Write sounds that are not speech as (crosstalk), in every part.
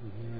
Mm-hmm.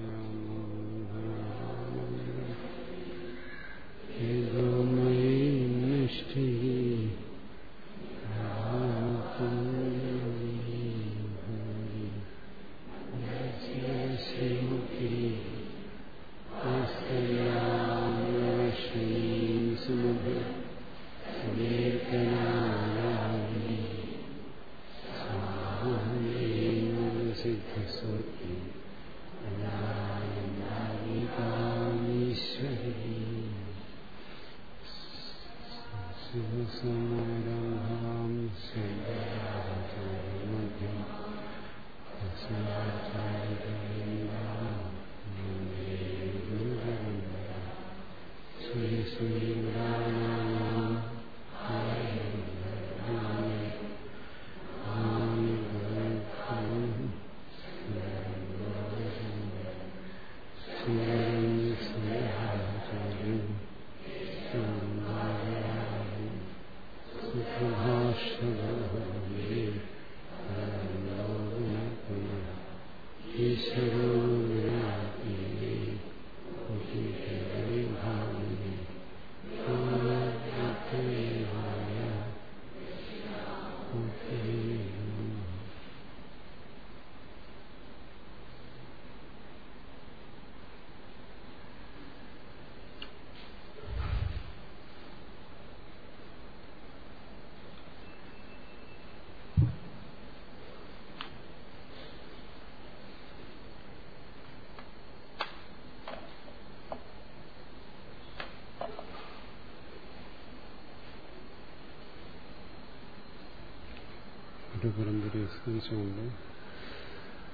ഒരു പരമ്പരയെ സ്മരിച്ചുകൊണ്ട്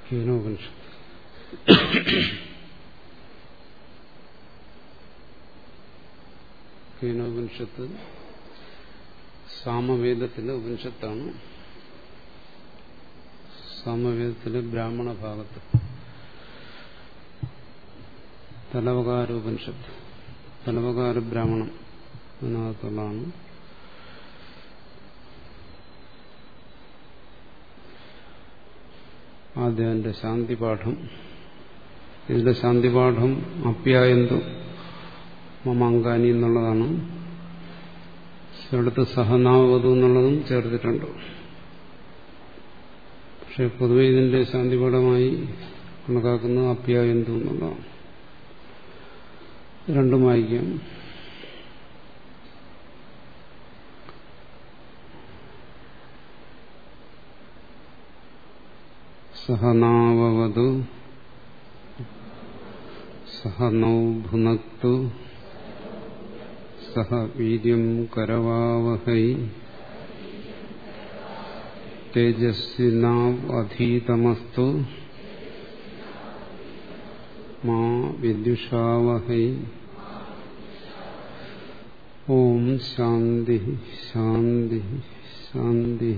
കേനോപനിഷത്ത് കേനോപനിഷത്ത് സാമവേദത്തിലെ ഉപനിഷത്താണ്. സാമവേദത്തിലെ ബ്രാഹ്മണ ഭാഗത്ത് തലവകാരോപനിഷത്ത് തലവകാര ബ്രാഹ്മണം അതിനകത്തുള്ളതാണ് ആദ്യം ശാന്തിപാഠം. ഇതിന്റെ ശാന്തിപാഠം അപ്യായന്തു. മമാങ്കാനി എന്നുള്ളതാണ്. ഇവിടുത്തെ സഹനാവതു എന്നുള്ളതും ചേർത്തിട്ടുണ്ട്. പക്ഷെ പൊതുവെ ഇതിന്റെ ശാന്തിപാഠമായി കണക്കാക്കുന്നത് അപ്യായന്തു എന്നുള്ളതാണ്. രണ്ടും വായിക്കാം. സഹനാവതു സഹനൗ ഭുനക്തു സഹ വീര്യം കരവാവഹൈ തേജസ്വിനാവ് അധീതമസ്തു മാ വിദ്യുഷാവഹൈ ഓം ശാന്തി ശാന്തി ശാന്തി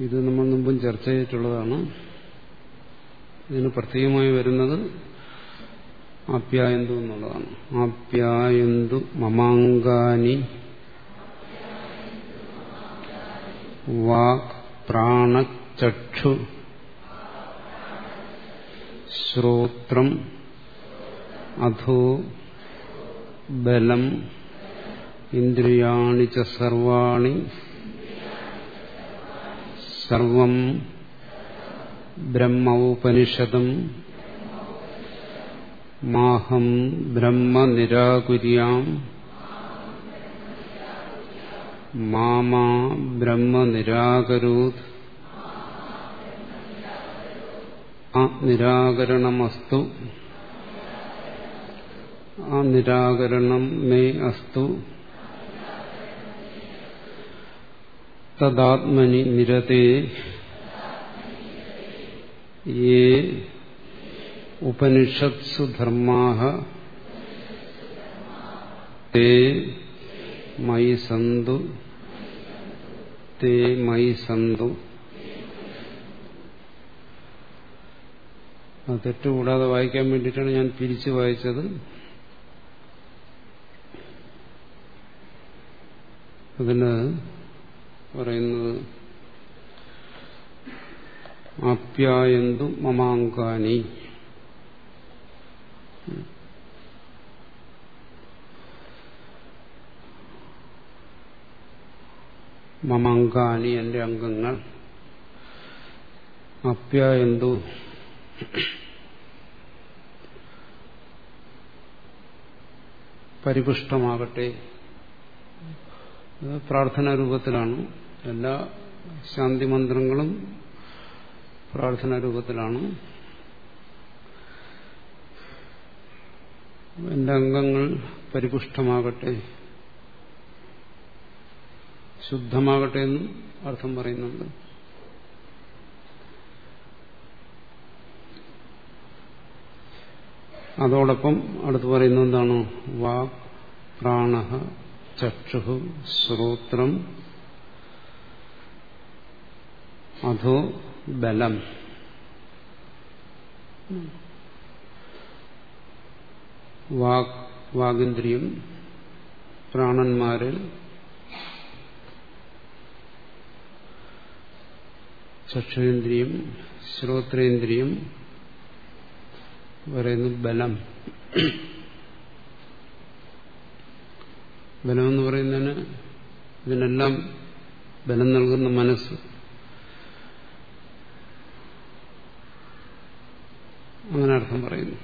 ഇത് നമ്മൾ മുമ്പും ചർച്ച ചെയ്തിട്ടുള്ളതാണ്. ഇതിന് പ്രത്യേകമായി വരുന്നത് ആപ്യായന്തു എന്നുള്ളതാണ്. ആപ്യായന്തു മമാങ്കാനി വാക് പ്രാണചക്ഷു ശ്രോത്രം അധോ ബലം ഇന്ദ്രിയാണി ച സർവാണി സർവം ബ്രഹ്മോപനിഷദം മാഹം ബ്രഹ്മ നിരാകുര്യാം. മാമാ ബ്രഹ്മ നിരാകരോത്. നിരാകരണമസ്തു. ആ നിരാകരണം മേ അസ്തു. തദാത്മനി നിരതേ യേ ഉപനിഷത്സു ധർമാ തേ മയി സന്തു തേ തെറ്റുകൂടാതെ വായിക്കാൻ വേണ്ടിയിട്ടാണ് ഞാൻ പിരിച്ചു വായിച്ചത്. അതിന് പറയുന്നത്. ആപ്യായന്തു മമാങ്കാനി. മമാങ്കാനി എന്റെ അംഗങ്ങൾ. അപ്യായന്തു പരിപുഷ്ടമാകട്ടെ. പ്രാർത്ഥനാ രൂപത്തിലാണ് എല്ലാ ശാന്തി മന്ത്രങ്ങളും പ്രാർത്ഥനാ രൂപത്തിലാണ്. എന്റെ അംഗങ്ങൾ പരിപുഷ്ടമാകട്ടെ ശുദ്ധമാകട്ടെ എന്നും അർത്ഥം പറയുന്നുണ്ട്. അതോടൊപ്പം അടുത്ത് പറയുന്നത് എന്താണ്? വാക് പ്രാണ ചക്ഷു ശ്രോത്രം അധോ ബലം. വാക് വാഗിന്ദ്രിയം പ്രാണന്മാരിൽ ചക്ഷുരേന്ദ്രിയം ശ്രോത്രേന്ദ്രിയം പറയുന്നു ബലം. ബലമെന്ന് പറയുന്നതിന് ഇതിനെല്ലാം ബലം നൽകുന്ന മനസ്സ്. അങ്ങനെ പറയുന്നു.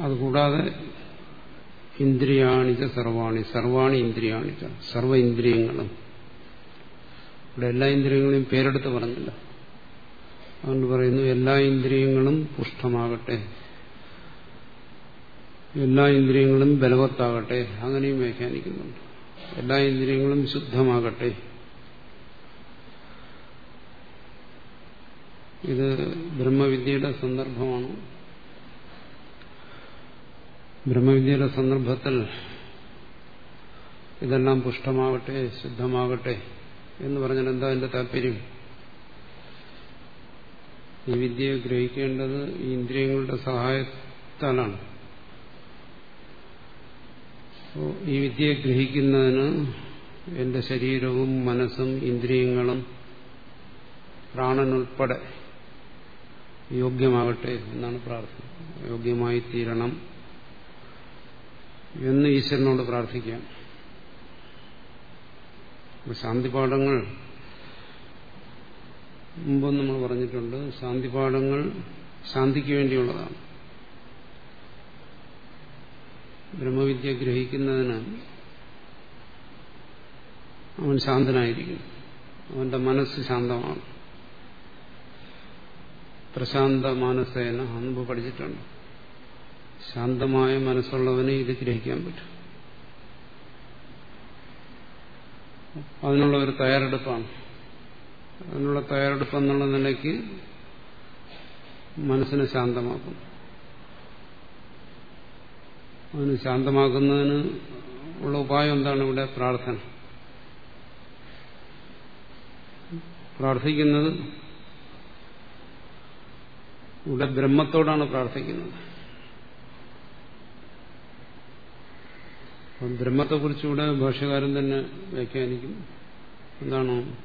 അതുകൂടാതെ ഇന്ദ്രിയാണിച്ച സർവാണി സർവാണി ഇന്ദ്രിയാണിച്ച സർവ ഇന്ദ്രിയങ്ങളും. ഇവിടെ എല്ലാ ഇന്ദ്രിയങ്ങളെയും പേരെടുത്ത് പറഞ്ഞില്ല. അതുകൊണ്ട് പറയുന്നു എല്ലാ ഇന്ദ്രിയങ്ങളും പുഷ്ടമാകട്ടെ എല്ലാ ഇന്ദ്രിയങ്ങളും ബലവത്താകട്ടെ. അങ്ങനെയും വ്യാഖ്യാനിക്കുന്നുണ്ട്. എല്ലാ ഇന്ദ്രിയങ്ങളും ശുദ്ധമാകട്ടെ. ഇത് ബ്രഹ്മവിദ്യയുടെ സന്ദർഭമാണ്. ബ്രഹ്മവിദ്യയുടെ സന്ദർഭത്തിൽ ഇതെല്ലാം പുഷ്ടമാകട്ടെ ശുദ്ധമാകട്ടെ എന്ന് പറഞ്ഞാൽ എന്താ എന്റെ താല്പര്യം? ഈ വിദ്യയെ ഗ്രഹിക്കേണ്ടത് ഈ ഇന്ദ്രിയങ്ങളുടെ സഹായത്താലാണ്. ഈ വിദ്യയെ ഗ്രഹിക്കുന്നതിന് എന്റെ ശരീരവും മനസ്സും ഇന്ദ്രിയങ്ങളും പ്രാണനുൾപ്പെടെ യോഗ്യമാകട്ടെ എന്നാണ് പ്രാർത്ഥന. യോഗ്യമായി തീരണം എന്ന് ഈശ്വരനോട് പ്രാർത്ഥിക്കാം. ശാന്തിപാഠങ്ങൾ മുമ്പും നമ്മൾ പറഞ്ഞിട്ടുണ്ട്. ശാന്തിപാഠങ്ങൾ ശാന്തിക്ക് വേണ്ടിയുള്ളതാണ്. ബ്രഹ്മവിദ്യ ഗ്രഹിക്കുന്നതിന് അവൻ ശാന്തനായിരിക്കും അവന്റെ മനസ്സ് ശാന്തമാണ്. പ്രശാന്ത മാനസേന മുമ്പ് പഠിച്ചിട്ടുണ്ട്. ശാന്തമായ മനസ്സുള്ളവനെ ഇത് ഗ്രഹിക്കാൻ പറ്റും. അതിനുള്ള ഒരു തയ്യാറെടുപ്പാണ്. അതിനുള്ള തയ്യാറെടുപ്പ് എന്നുള്ള നിലയ്ക്ക് മനസ്സിനെ ശാന്തമാക്കും. അതിന് ശാന്തമാക്കുന്നതിന് ഉള്ള ഉപായം എന്താണ് ഇവിടെ? പ്രാർത്ഥന. പ്രാർത്ഥിക്കുന്നത് ഇവിടെ ബ്രഹ്മത്തോടാണ് പ്രാർത്ഥിക്കുന്നത്. അപ്പം ബ്രഹ്മത്തെക്കുറിച്ചുകൂടെ ഭാഷകാരൻ തന്നെ വ്യാഖ്യാനിക്കും. എന്താണ്?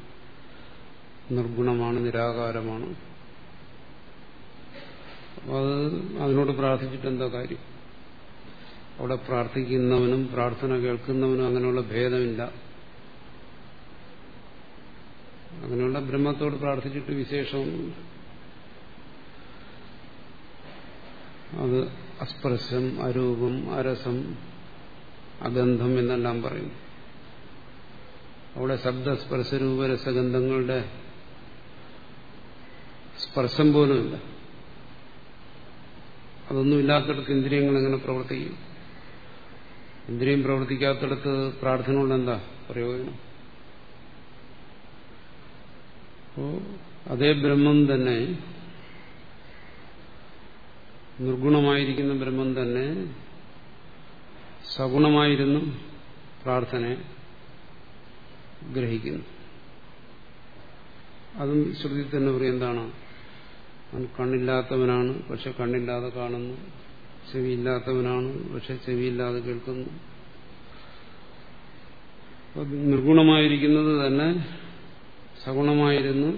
നിർഗുണമാണ് നിരാകാരമാണ്. അത് അതിനോട് പ്രാർത്ഥിച്ചിട്ട് എന്താ കാര്യം? അവിടെ പ്രാർത്ഥിക്കുന്നവനും പ്രാർത്ഥന കേൾക്കുന്നവനും അങ്ങനെയുള്ള ഭേദമില്ല. അങ്ങനെയുള്ള ബ്രഹ്മത്തോട് പ്രാർത്ഥിച്ചിട്ട് വിശേഷമൊന്നുമില്ല അത് അസ്പർശം അരൂപം അരസം അഗന്ധം എന്നെല്ലാം പറയും. അവിടെ ശബ്ദസ്പർശരൂപ രസഗന്ധങ്ങളുടെ സ്പർശം പോലുമില്ല. അതൊന്നും ഇല്ലാത്തടത്ത് ഇന്ദ്രിയങ്ങൾ എങ്ങനെ പ്രവർത്തിക്കും? ഇന്ദ്രിയം പ്രവർത്തിക്കാത്തടത്ത് പ്രാർത്ഥന കൊണ്ട് എന്താ പ്രയോജനം? അപ്പോ അതേ ബ്രഹ്മം തന്നെ നിർഗുണമായിരിക്കുന്ന ബ്രഹ്മം തന്നെ സഗുണമായിരുന്നു പ്രാർത്ഥനയെ ഗ്രഹിക്കുന്നു. അതും ശ്രുതി തന്നെ പറയും എന്താണ്? അവൻ കണ്ണില്ലാത്തവനാണ് പക്ഷെ കണ്ണില്ലാതെ കാണുന്നു. ചെവിയില്ലാത്തവനാണ് പക്ഷെ ചെവിയില്ലാതെ കേൾക്കുന്നു. നിർഗുണമായിരിക്കുന്നത് തന്നെ സഗുണമായിരുന്നു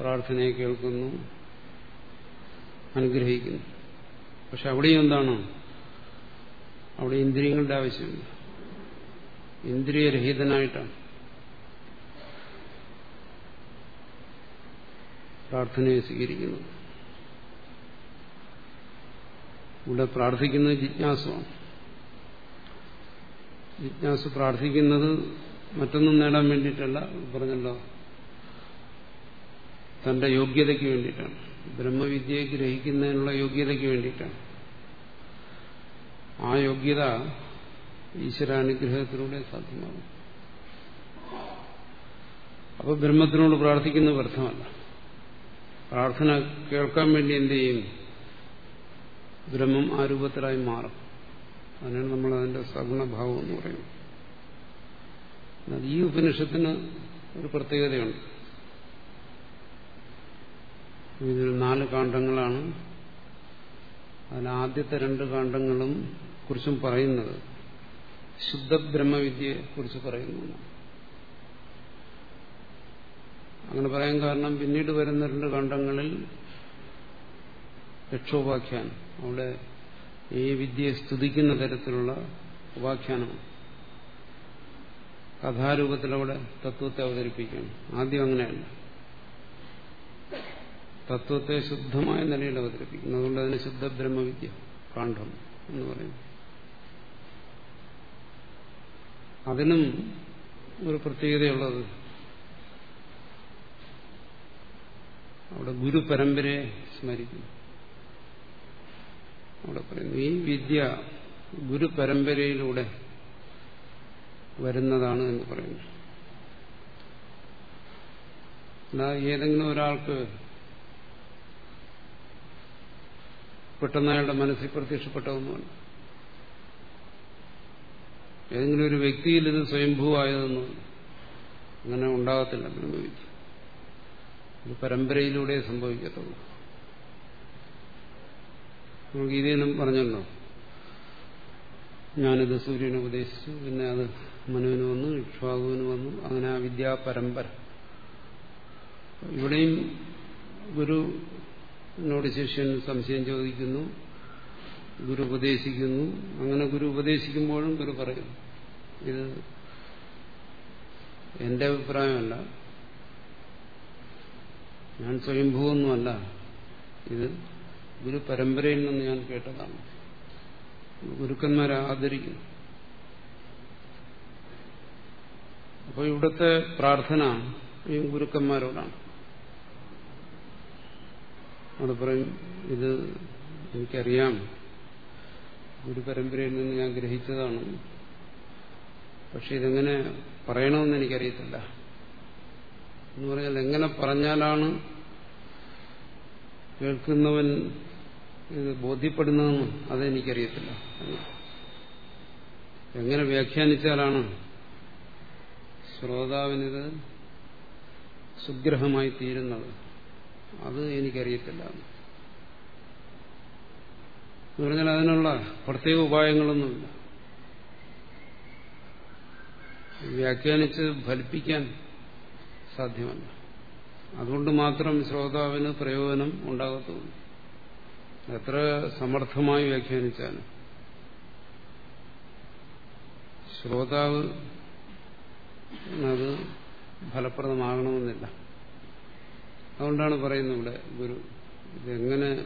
പ്രാർത്ഥനയെ കേൾക്കുന്നു. അനുഗ്രഹിക്കുന്നു. പക്ഷെ അവിടെയും എന്താണ്? അവിടെ ഇന്ദ്രിയങ്ങളുടെ ആവശ്യമില്ല ഇന്ദ്രിയരഹിതനായിട്ടാണ്. പ്രാർത്ഥനയെ സ്വീകരിക്കുന്നത് ഇവിടെ പ്രാർത്ഥിക്കുന്നത് ജിജ്ഞാസുവാണ്. ജിജ്ഞാസു പ്രാർത്ഥിക്കുന്നത് മറ്റൊന്നും നേടാൻ വേണ്ടിയിട്ടല്ല പറഞ്ഞല്ലോ. തന്റെ യോഗ്യതയ്ക്ക് വേണ്ടിയിട്ടാണ്. ബ്രഹ്മവിദ്യയെ ഗ്രഹിക്കുന്നതിനുള്ള യോഗ്യതയ്ക്ക് വേണ്ടിയിട്ടാണ്. ആ യോഗ്യത ഈശ്വരാനുഗ്രഹത്തിലൂടെ സാധ്യമാകും. അപ്പോൾ ബ്രഹ്മത്തിനോട് പ്രാർത്ഥിക്കുന്നത് വ്യർത്ഥമല്ല. പ്രാർത്ഥന കേൾക്കാൻ വേണ്ടി എന്ത് ചെയ്യും? ബ്രഹ്മം ആ രൂപത്തിലായി മാറും. അതിനാണ് നമ്മൾ അതിന്റെ സഗുണഭാവം എന്ന് പറയുന്നത്. ഈ ഉപനിഷത്തിന് ഒരു പ്രത്യേകതയുണ്ട്. ഇതിൽ നാല് കാണ്ഡങ്ങളാണ് അതിൽ ആദ്യത്തെ രണ്ട് കാണ്ഡങ്ങളും കുറിച്ചും പറയുന്നത്. ശുദ്ധ ബ്രഹ്മവിദ്യയെ കുറിച്ച് പറയുന്നു. അങ്ങനെ പറയാൻ കാരണം പിന്നീട് വരുന്ന രണ്ട് കാണ്ഡങ്ങളിൽ രക്ഷോപാഖ്യാനം അവിടെ ഈ വിദ്യയെ സ്തുതിക്കുന്ന തരത്തിലുള്ള ഉപാഖ്യാനമാണ്. കഥാരൂപത്തിൽ അവിടെ തത്വത്തെ അവതരിപ്പിക്കുകയാണ്. ആദ്യം അങ്ങനെയല്ല. തത്വത്തെ ശുദ്ധമായ നിലയിൽ അവതരിപ്പിക്കുന്നു. അതുകൊണ്ട് അതിന് ശുദ്ധ ബ്രഹ്മവിദ്യ കാണ്ഡം എന്ന് പറയുന്നു. അതിനും ഒരു പ്രത്യേകതയുള്ളത് അവിടെ ഗുരു പരമ്പരയെ സ്മരിക്കുന്നു. അവിടെ പറയുന്നു ഈ വിദ്യ ഗുരു പരമ്പരയിലൂടെ വരുന്നതാണ് എന്ന് പറയുന്നു. ഏതെങ്കിലും ഒരാൾക്ക് പെട്ടെന്ന് അയാളുടെ മനസ്സിൽ പ്രത്യക്ഷപ്പെട്ടതൊന്നുമല്ല ഏതെങ്കിലും ഒരു വ്യക്തിയിൽ ഇത് സ്വയംഭൂവായതൊന്നും അങ്ങനെ ഉണ്ടാകത്തില്ല ബ്രഹ്മവിദ്യ ഇത് പരമ്പരയിലൂടെ സംഭവിക്കത്തുള്ളൂ. ഗീതയിലും പറഞ്ഞല്ലോ ഞാനിത് സൂര്യനെ ഉപദേശിച്ചു പിന്നെ അത് മനുവിന് വന്നു ഇക്ഷ്വാകുവിന് വന്നു അങ്ങനെ ആ വിദ്യാപരമ്പര. ഇവിടെയും ഗുരുവിനോട് ശിഷ്യൻ സംശയം ചോദിക്കുന്നു ഗുരു ഉപദേശിക്കുന്നു. അങ്ങനെ ഗുരു ഉപദേശിക്കുമ്പോഴും ഗുരു പറയും. ഇത് എന്റെ അഭിപ്രായമല്ല. ഞാൻ സ്വയംഭൂവൊന്നുമല്ല. ഇത് ഗുരു പരമ്പരയിൽ നിന്ന് ഞാൻ കേട്ടതാണ്. ഗുരുക്കന്മാരെ ആദരിക്കുന്നു അപ്പോൾ ഇവിടുത്തെ പ്രാർത്ഥന ഈ ഗുരുക്കന്മാരോടാണ്. അവിടെ പറയും ഇത് എനിക്കറിയാം. ഗുരുപരമ്പരയിൽ നിന്ന് ഞാൻ ഗ്രഹിച്ചതാണ്. പക്ഷെ ഇതെങ്ങനെ പറയണമെന്ന് എനിക്കറിയത്തില്ല. എന്ന് പറഞ്ഞാൽ എങ്ങനെ പറഞ്ഞാലാണ് കേൾക്കുന്നവൻ ഇത് ബോധ്യപ്പെടുന്നതെന്ന് അതെനിക്കറിയത്തില്ല എങ്ങനെ വ്യാഖ്യാനിച്ചാലാണ് ശ്രോതാവിനിത് സുഗ്രഹമായി തീരുന്നത്. അത് എനിക്കറിയത്തില്ല. എന്ന് പറഞ്ഞാൽ അതിനുള്ള പ്രത്യേക ഉപായങ്ങളൊന്നുമില്ല. വ്യാഖ്യാനിച്ച് ഫലിപ്പിക്കാൻ സാധ്യമല്ല. അതുകൊണ്ട് മാത്രം ശ്രോതാവിന് പ്രയോജനം ഉണ്ടാകത്തുള്ളൂ. എത്ര സമർത്ഥമായി വ്യാഖ്യാനിച്ചാലും. ശ്രോതാവ് അത് ഫലപ്രദമാകണമെന്നില്ല. അതുകൊണ്ടാണ് പറയുന്നത് ഇവിടെ ഗുരു ഇതെങ്ങനെ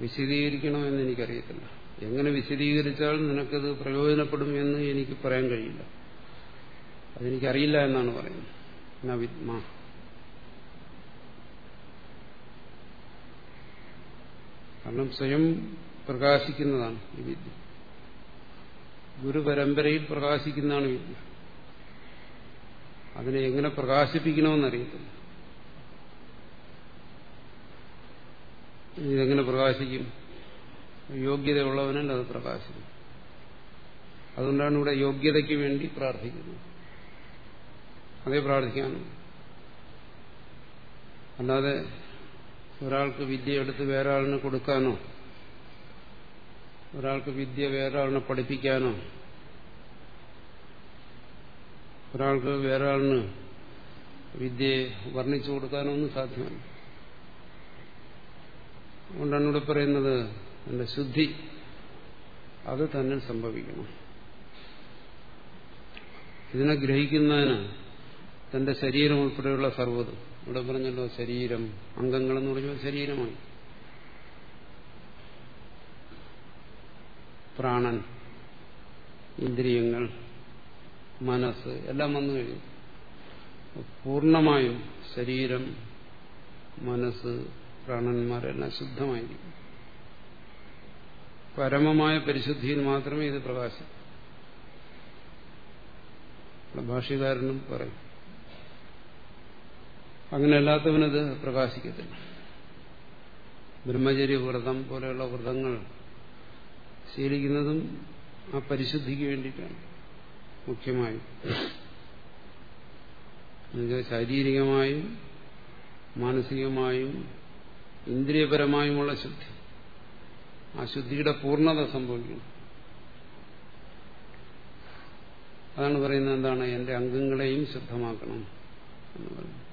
വിശദീകരിക്കണമെന്ന് എനിക്കറിയത്തില്ല. എങ്ങനെ വിശദീകരിച്ചാൽ നിനക്കത് പ്രയോജനപ്പെടും എന്ന് എനിക്ക് പറയാൻ കഴിയില്ല. അതെനിക്കറിയില്ല എന്നാണ് പറയുന്നത്. നവിത്മ കാരണം സ്വയം പ്രകാശിക്കുന്നതാണ് ഈ വിദ്യ. ഗുരുപരമ്പരയിൽ പ്രകാശിക്കുന്നതാണ് വിദ്യ. അതിനെ എങ്ങനെ പ്രകാശിപ്പിക്കണമെന്നറിയത്തില്ല ഇതെങ്ങനെ പ്രകാശിക്കും? യോഗ്യതയുള്ളവനല്ല അത് പ്രകാശിക്കും. അതുകൊണ്ടാണ് ഇവിടെ യോഗ്യതയ്ക്ക് വേണ്ടി പ്രാർത്ഥിക്കുന്നത്. അതേ പ്രാർത്ഥിക്കാനും. അല്ലാതെ ഒരാൾക്ക് വിദ്യ എടുത്ത് വേറെ ആളിന് കൊടുക്കാനോ ഒരാൾക്ക് വിദ്യ വേറെ ആളിനെ പഠിപ്പിക്കാനോ ഒരാൾക്ക് വേറെ ആളിന് വിദ്യയെ വർണിച്ചു കൊടുക്കാനോ ഒന്നും സാധ്യമല്ല. അതുകൊണ്ടാണ് ഇവിടെ പറയുന്നത് എന്റെ ശുദ്ധി. അത് തന്നെ സംഭവിക്കണം. ഇതിനെ ഗ്രഹിക്കുന്നതിന് തന്റെ ശരീരം ഉൾപ്പെടെയുള്ള സർവതും. ഇവിടെ പറഞ്ഞല്ലോ ശരീരം അംഗങ്ങളെന്ന് പറഞ്ഞാൽ ശരീരമാണ്. പ്രാണൻ ഇന്ദ്രിയങ്ങൾ മനസ്സ് എല്ലാം വന്നു കഴിഞ്ഞു. പൂർണമായും ശരീരം മനസ്സ് പ്രാണന്മാരെല്ലാം ശുദ്ധമായിരിക്കും. പരമമായ പരിശുദ്ധിയിൽ മാത്രമേ ഇത് പ്രകാശം. ഭാഷകാരനും പറയും. അങ്ങനെ അല്ലാത്തവനത് പ്രകാശിക്കത്തില്ല. ബ്രഹ്മചര്യ വ്രതം പോലെയുള്ള വ്രതങ്ങൾ ശീലിക്കുന്നതും ആ പരിശുദ്ധിക്ക് വേണ്ടിയിട്ടാണ്. മുഖ്യമായും. ശാരീരികമായും മാനസികമായും ഇന്ദ്രിയപരമായുമുള്ള ശുദ്ധി. ആ ശുദ്ധിയുടെ പൂർണത സംഭവിക്കുന്നു. അതാണ് പറയുന്നത് എന്താണ്? എന്റെ അംഗങ്ങളെയും ശുദ്ധമാക്കണം എന്ന് പറയുന്നത്.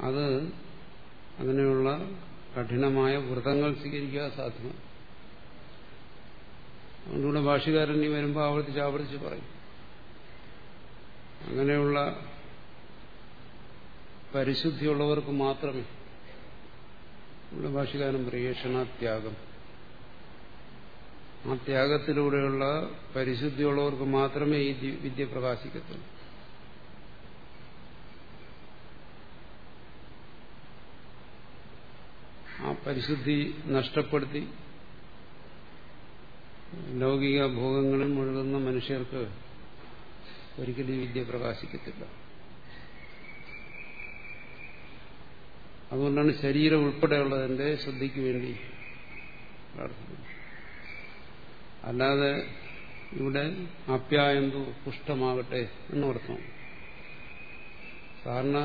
അത് അങ്ങനെയുള്ള കഠിനമായ വ്രതങ്ങൾ സ്വീകരിക്കുക സാധ്യമാണ് അതുകൊണ്ടുകൂടെ ഭാഷകാരൻ ഇനി വരുമ്പോൾ ആവർത്തിച്ച് ആവർത്തിച്ച് പറയും. അങ്ങനെയുള്ള പരിശുദ്ധിയുള്ളവർക്ക് മാത്രമേ ഇവിടെ ഭാഷകാരൻ പ്രിയേഷണത്യാഗം ആ ത്യാഗത്തിലൂടെയുള്ള പരിശുദ്ധിയുള്ളവർക്ക് മാത്രമേ ഈ വിദ്യ പ്രകാശിക്കത്തുള്ളൂ. ആ പരിശുദ്ധി നഷ്ടപ്പെടുത്തി ലൗകിക ഭോഗങ്ങളിൽ മുഴുകുന്ന മനുഷ്യർക്ക് ഒരിക്കലും ഈ വിദ്യ പ്രകാശിക്കത്തില്ല. അതുകൊണ്ടാണ് ശരീരം ഉൾപ്പെടെയുള്ളതിന്റെ ശ്രദ്ധയ്ക്ക് വേണ്ടി അല്ലാതെ ഇവിടെ അപ്യായന്തു പുഷ്ടമാകട്ടെ എന്നർത്ഥം സാധാരണ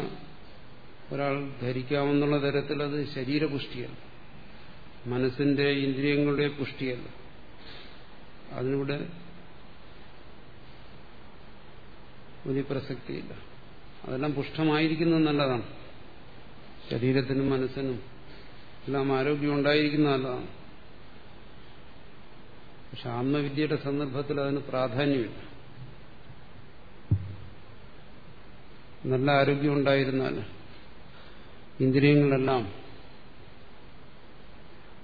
ഒരാൾ ധരിക്കാമെന്നുള്ള തരത്തിൽ അത് ശരീരപുഷ്ടിയല്ല. മനസ്സിന്റെ ഇന്ദ്രിയങ്ങളുടെ പുഷ്ടിയല്ല. അതിനിവിടെ വലിയ പ്രസക്തിയില്ല. അതെല്ലാം പുഷ്ടമായിരിക്കുന്നത് നല്ലതാണ് ശരീരത്തിനും മനസ്സിനും എല്ലാം ആരോഗ്യം ഉണ്ടായിരിക്കുന്ന പക്ഷെ ആത്മവിദ്യയുടെ സന്ദർഭത്തിൽ അതിന് പ്രാധാന്യമില്ല. നല്ല ആരോഗ്യം ഉണ്ടായിരുന്നാൽ ഇന്ദ്രിയങ്ങളെല്ലാം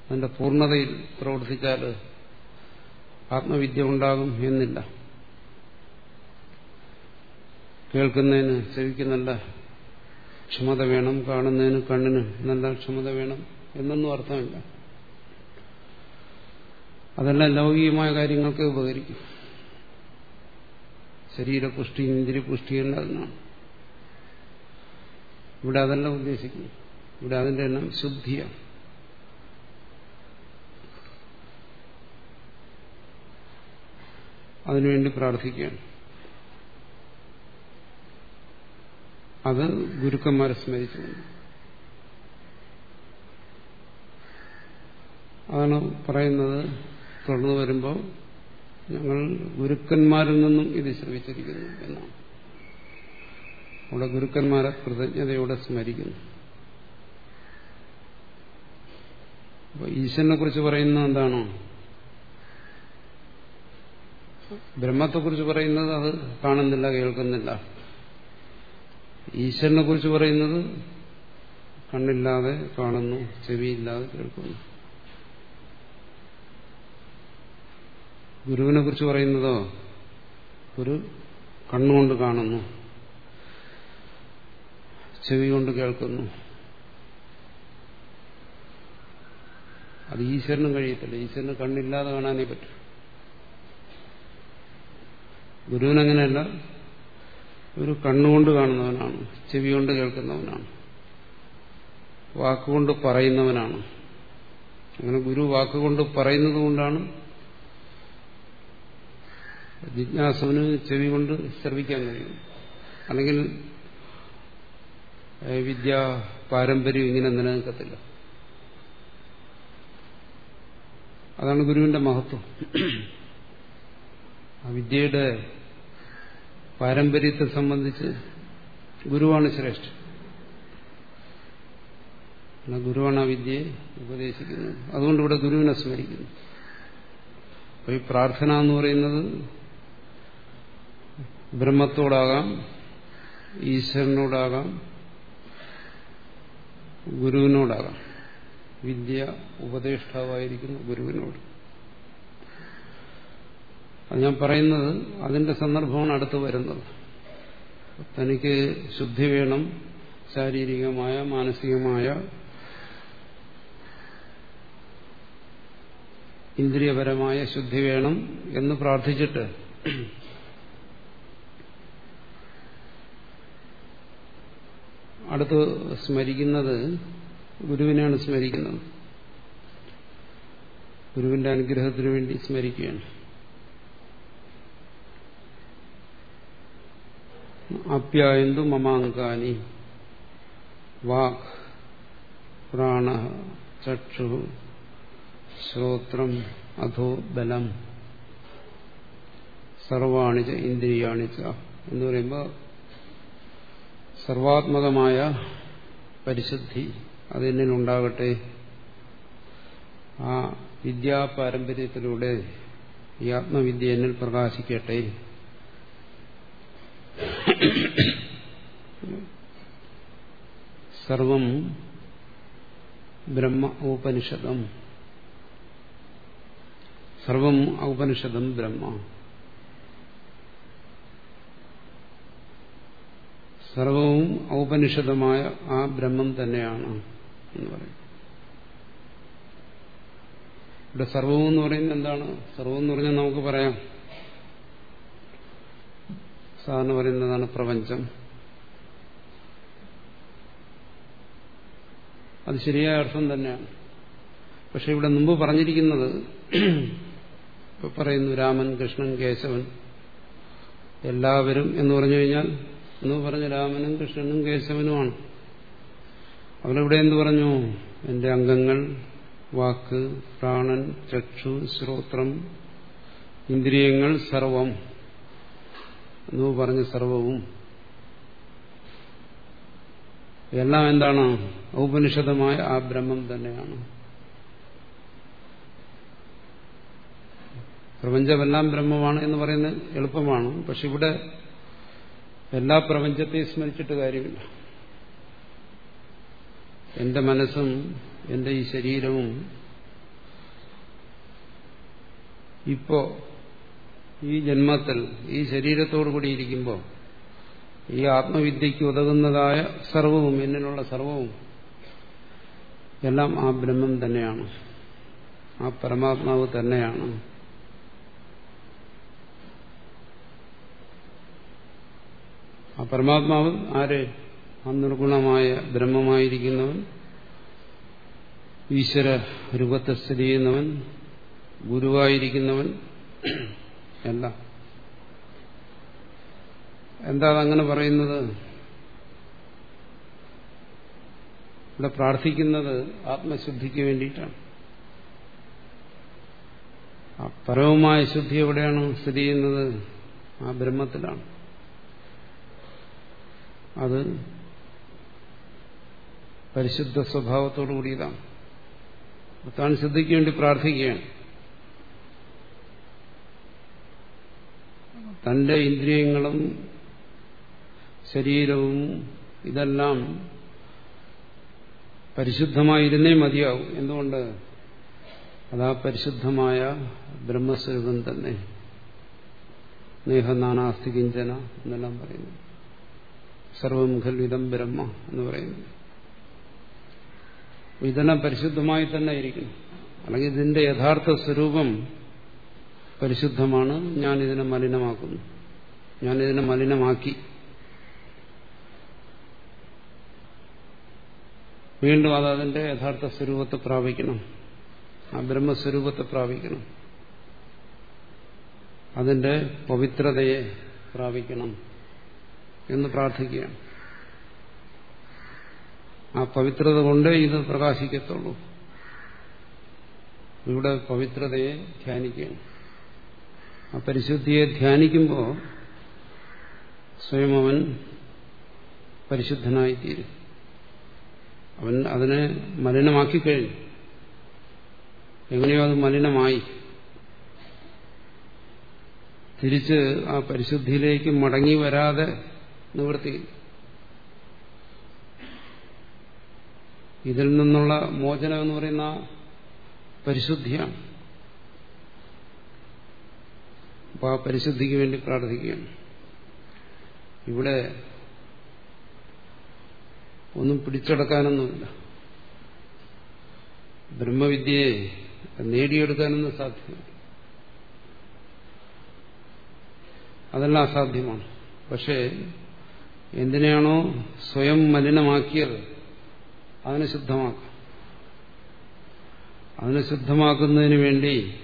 അതിന്റെ പൂർണതയിൽ പ്രവർത്തിച്ചാൽ ആത്മവിദ്യ ഉണ്ടാകും എന്നില്ല. കേൾക്കുന്നതിന് ചെവിക്ക് നല്ല ക്ഷമത വേണം കാണുന്നതിന് കണ്ണിന്. നല്ല ക്ഷമത വേണം എന്നൊന്നും അർത്ഥമില്ല. അതെല്ലാം ലൗകികമായ കാര്യങ്ങൾക്ക് ഉപകരിക്കും. ശരീരപുഷ്ടി ഇന്ദ്രിയപുഷ്ടി എന്നതിനാണ് ഇവിടെ അതല്ല ഉദ്ദേശിക്കുന്നു ഇവിടെ അതിന്റെ എണ്ണം ശുദ്ധിയാണ്. അതിനുവേണ്ടി പ്രാർത്ഥിക്കുകയാണ്. അത് ഗുരുക്കന്മാരെ സ്മരിച്ചുകൊണ്ട് അതാണ് പറയുന്നത്. തുടർന്ന് വരുമ്പോൾ ഞങ്ങൾ ഗുരുക്കന്മാരിൽ നിന്നും ഇത് ശ്രമിച്ചിരിക്കുന്നു എന്നാണ്. അവിടെ ഗുരുക്കന്മാരെ കൃതജ്ഞതയോടെ സ്മരിക്കുന്നു. അപ്പൊ ഈശ്വരനെ കുറിച്ച് പറയുന്നത് എന്താണോ? ബ്രഹ്മത്തെക്കുറിച്ച് പറയുന്നത് അത് കാണുന്നില്ല കേൾക്കുന്നില്ല. ഈശ്വരനെ കുറിച്ച് പറയുന്നത് കണ്ണില്ലാതെ കാണുന്നു ചെവിയില്ലാതെ കേൾക്കുന്നു. ഗുരുവിനെ കുറിച്ച് പറയുന്നതോ ഒരു കണ്ണുകൊണ്ട് കാണുന്നു ചെവി കൊണ്ട് കേൾക്കുന്നു. അത് ഈശ്വരനും കഴിയത്തില്ല. ഈശ്വരന് കണ്ണില്ലാതെ കാണാനേ പറ്റും. ഗുരുവിനങ്ങനെയല്ല ഒരു കണ്ണുകൊണ്ട് കാണുന്നവനാണ് ചെവി കൊണ്ട് കേൾക്കുന്നവനാണ് വാക്കുകൊണ്ട് പറയുന്നവനാണ്. അങ്ങനെ ഗുരു വാക്കുകൊണ്ട് പറയുന്നത് കൊണ്ടാണ് ജിജ്ഞാസുവിന് ചെവി കൊണ്ട് ശ്രവിക്കാൻ കഴിയും അല്ലെങ്കിൽ വിദ്യ പാരമ്പര്യം ഇങ്ങനെ നിലനിൽക്കത്തില്ല. അതാണ് ഗുരുവിന്റെ മഹത്വം. ആ വിദ്യയുടെ പാരമ്പര്യത്തെ സംബന്ധിച്ച് ഗുരുവാണ് ശ്രേഷ്ഠൻ. അല്ല ഗുരുവാണ് ആ വിദ്യയെ ഉപദേശിക്കുന്നത്. അതുകൊണ്ട് ഇവിടെ ഗുരുവിനെ സ്മരിക്കുന്നു. അപ്പൊ ഈ പ്രാർത്ഥന എന്ന് പറയുന്നത് ബ്രഹ്മത്തോടാകാം ഈശ്വരനോടാകാം ഗുരുവിനോടാകാം. വിദ്യ ഉപദേഷ്ടാവായിരിക്കുന്നു ഗുരുവിനോട്. അത് ഞാൻ പറയുന്നത് അതിന്റെ സന്ദർഭമാണ് അടുത്ത് വരുന്നത്. തനിക്ക് ശുദ്ധി വേണം ശാരീരികമായ മാനസികമായ ഇന്ദ്രിയപരമായ ശുദ്ധി വേണം എന്ന് പ്രാർത്ഥിച്ചിട്ട് അടുത്ത് സ്മരിക്കുന്നത് ഗുരുവിനെയാണ് സ്മരിക്കുന്നത്. ഗുരുവിന്റെ അനുഗ്രഹത്തിനു വേണ്ടി സ്മരിക്കുകയാണ്. അപ്യായന്തു മമാങ്കാനി. വാക് പ്രാണ ചക്ഷു ശ്രോത്രം അധോ ബലം. സർവാണിച്ച ഇന്ദ്രിയാണിച്ച എന്ന് പറയുമ്പോൾ സർവാത്മകമായ പരിശുദ്ധി അതെന്നുണ്ടാകട്ടെ ആ വിദ്യാപാരമ്പര്യത്തിലൂടെ ഈ ആത്മവിദ്യ എന്നിൽ പ്രകാശിക്കട്ടെ? സർവം ബ്രഹ്മ ഉപനിഷദം സർവം ഉപനിഷദം ബ്രഹ്മ. സർവവും ഔപനിഷദമായ ആ ബ്രഹ്മം തന്നെയാണ് എന്ന് പറയും. ഇവിടെ സർവവും എന്ന് പറയുന്നത് എന്താണ്? സർവം എന്ന് പറഞ്ഞാൽ നമുക്ക് പറയാം. സാധാരണ പറയുന്നതാണ് പ്രപഞ്ചം. അത് ശരിയായ അർത്ഥം തന്നെയാണ്. പക്ഷെ ഇവിടെ മുമ്പ് പറഞ്ഞിരിക്കുന്നത് പറയുന്നു രാമൻ കൃഷ്ണൻ കേശവൻ എല്ലാവരും എന്ന് പറഞ്ഞു കഴിഞ്ഞാൽ എന്ന് പറഞ്ഞ രാമനും കൃഷ്ണനും കേശവനുമാണ്. അവരിവിടെ എന്ത് പറഞ്ഞു? എന്റെ അംഗങ്ങൾ വാക്ക് പ്രാണൻ ചക്ഷു ശ്രോത്രം ഇന്ദ്രിയങ്ങൾ സർവം എന്ന് പറഞ്ഞ സർവവും. എല്ലാം എന്താണ്? ഔപനിഷദമായ ആ ബ്രഹ്മം തന്നെയാണ്. പ്രപഞ്ചമെല്ലാം ബ്രഹ്മമാണ് എന്ന് പറയുന്നത് എളുപ്പമാണ്. പക്ഷെ ഇവിടെ എല്ലാ പ്രപഞ്ചത്തെയും സ്മരിച്ചിട്ട് കാര്യമില്ല. എന്റെ മനസ്സും എന്റെ ഈ ശരീരവും ഇപ്പോ ഈ ജന്മത്തിൽ ഈ ശരീരത്തോടു കൂടി ഇരിക്കുമ്പോൾ ഈ ആത്മവിദ്യയ്ക്ക് ഉതകുന്നതായ സർവവും എന്നിലുള്ള സർവവും എല്ലാം ആ ബ്രഹ്മം തന്നെയാണ്. ആ പരമാത്മാവ് തന്നെയാണ്. ആ പരമാത്മാവ് ആര്? ആ നിർഗുണമായ ബ്രഹ്മമായിരിക്കുന്നവൻ ഈശ്വര രൂപത്തെ സ്ഥിതി ചെയ്യുന്നവൻ ഗുരുവായിരിക്കുന്നവൻ എല്ലാം എന്താ അങ്ങനെ പറയുന്നത്? ഇവിടെ പ്രാർത്ഥിക്കുന്നത് ആത്മശുദ്ധിക്ക് വേണ്ടിയിട്ടാണ്. ആ പരവുമായ ശുദ്ധി എവിടെയാണ് സ്ഥിതി ചെയ്യുന്നത്? ആ ബ്രഹ്മത്തിലാണ്. അത് പരിശുദ്ധ സ്വഭാവത്തോടു കൂടിയതാണ്. താൻ ശുദ്ധിക്ക് വേണ്ടി പ്രാർത്ഥിക്കുകയാണ്. തന്റെ ഇന്ദ്രിയങ്ങളും ശരീരവും ഇതെല്ലാം പരിശുദ്ധമായിരുന്നേ മതിയാവും. എന്തുകൊണ്ട്? അതാ പരിശുദ്ധമായ ബ്രഹ്മസ്വരൂപം തന്നെ. നേഹനാനാസ്തി കിഞ്ചന എന്നെല്ലാം പറയുന്നു. സർവം ഖൽവിതം ബ്രഹ്മ എന്ന് പറയുന്നു. ഇതെല്ലാം പരിശുദ്ധമായി തന്നെ ഇരിക്കുന്നു. അല്ലെങ്കിൽ ഇതിന്റെ യഥാർത്ഥ സ്വരൂപം പരിശുദ്ധമാണ്. ഞാൻ ഞാനിതിനെ മലിനമാക്കുന്നു. ഇതിനെ മലിനമാക്കി. വീണ്ടും അത് അതിന്റെ യഥാർത്ഥ സ്വരൂപത്തെ പ്രാപിക്കണം. ആ ബ്രഹ്മസ്വരൂപത്തെ പ്രാപിക്കണം. അതിന്റെ പവിത്രതയെ പ്രാപിക്കണം എന്ന് പ്രാർത്ഥിക്കുകയാണ്. ആ പവിത്രത കൊണ്ടേ ഇത് പ്രകാശിക്കത്തുള്ളൂ. ഇവിടെ പവിത്രതയെ ധ്യാനിക്കുകയാണ്. ആ പരിശുദ്ധിയെ ധ്യാനിക്കുമ്പോൾ സ്വയം അവൻ പരിശുദ്ധനായിത്തീരും. അവൻ അതിനെ മലിനമാക്കി കഴിഞ്ഞു. എങ്ങനെയോ അത് മലിനമായി. തിരിച്ച് ആ പരിശുദ്ധിയിലേക്ക് മടങ്ങി വരാതെ നിവൃത്തി ഇതിൽ നിന്നുള്ള മോചനം എന്ന് പറയുന്ന പരിശുദ്ധിയാണ്. അപ്പൊ ആ പരിശുദ്ധിക്ക് വേണ്ടി പ്രാർത്ഥിക്കുകയാണ്. ഇവിടെ ഒന്നും പിടിച്ചെടുക്കാനൊന്നുമില്ല. ബ്രഹ്മവിദ്യയെ നേടിയെടുക്കാനൊന്നും സാധ്യമല്ല. അതെല്ലാം അസാധ്യമാണ്. പക്ഷേ എന്തിനാണോ സ്വയം മലിനമാക്കിയത് അതിനെ ശുദ്ധമാക്കാം. അതിനെ ശുദ്ധമാക്കുന്നതിന് വേണ്ടി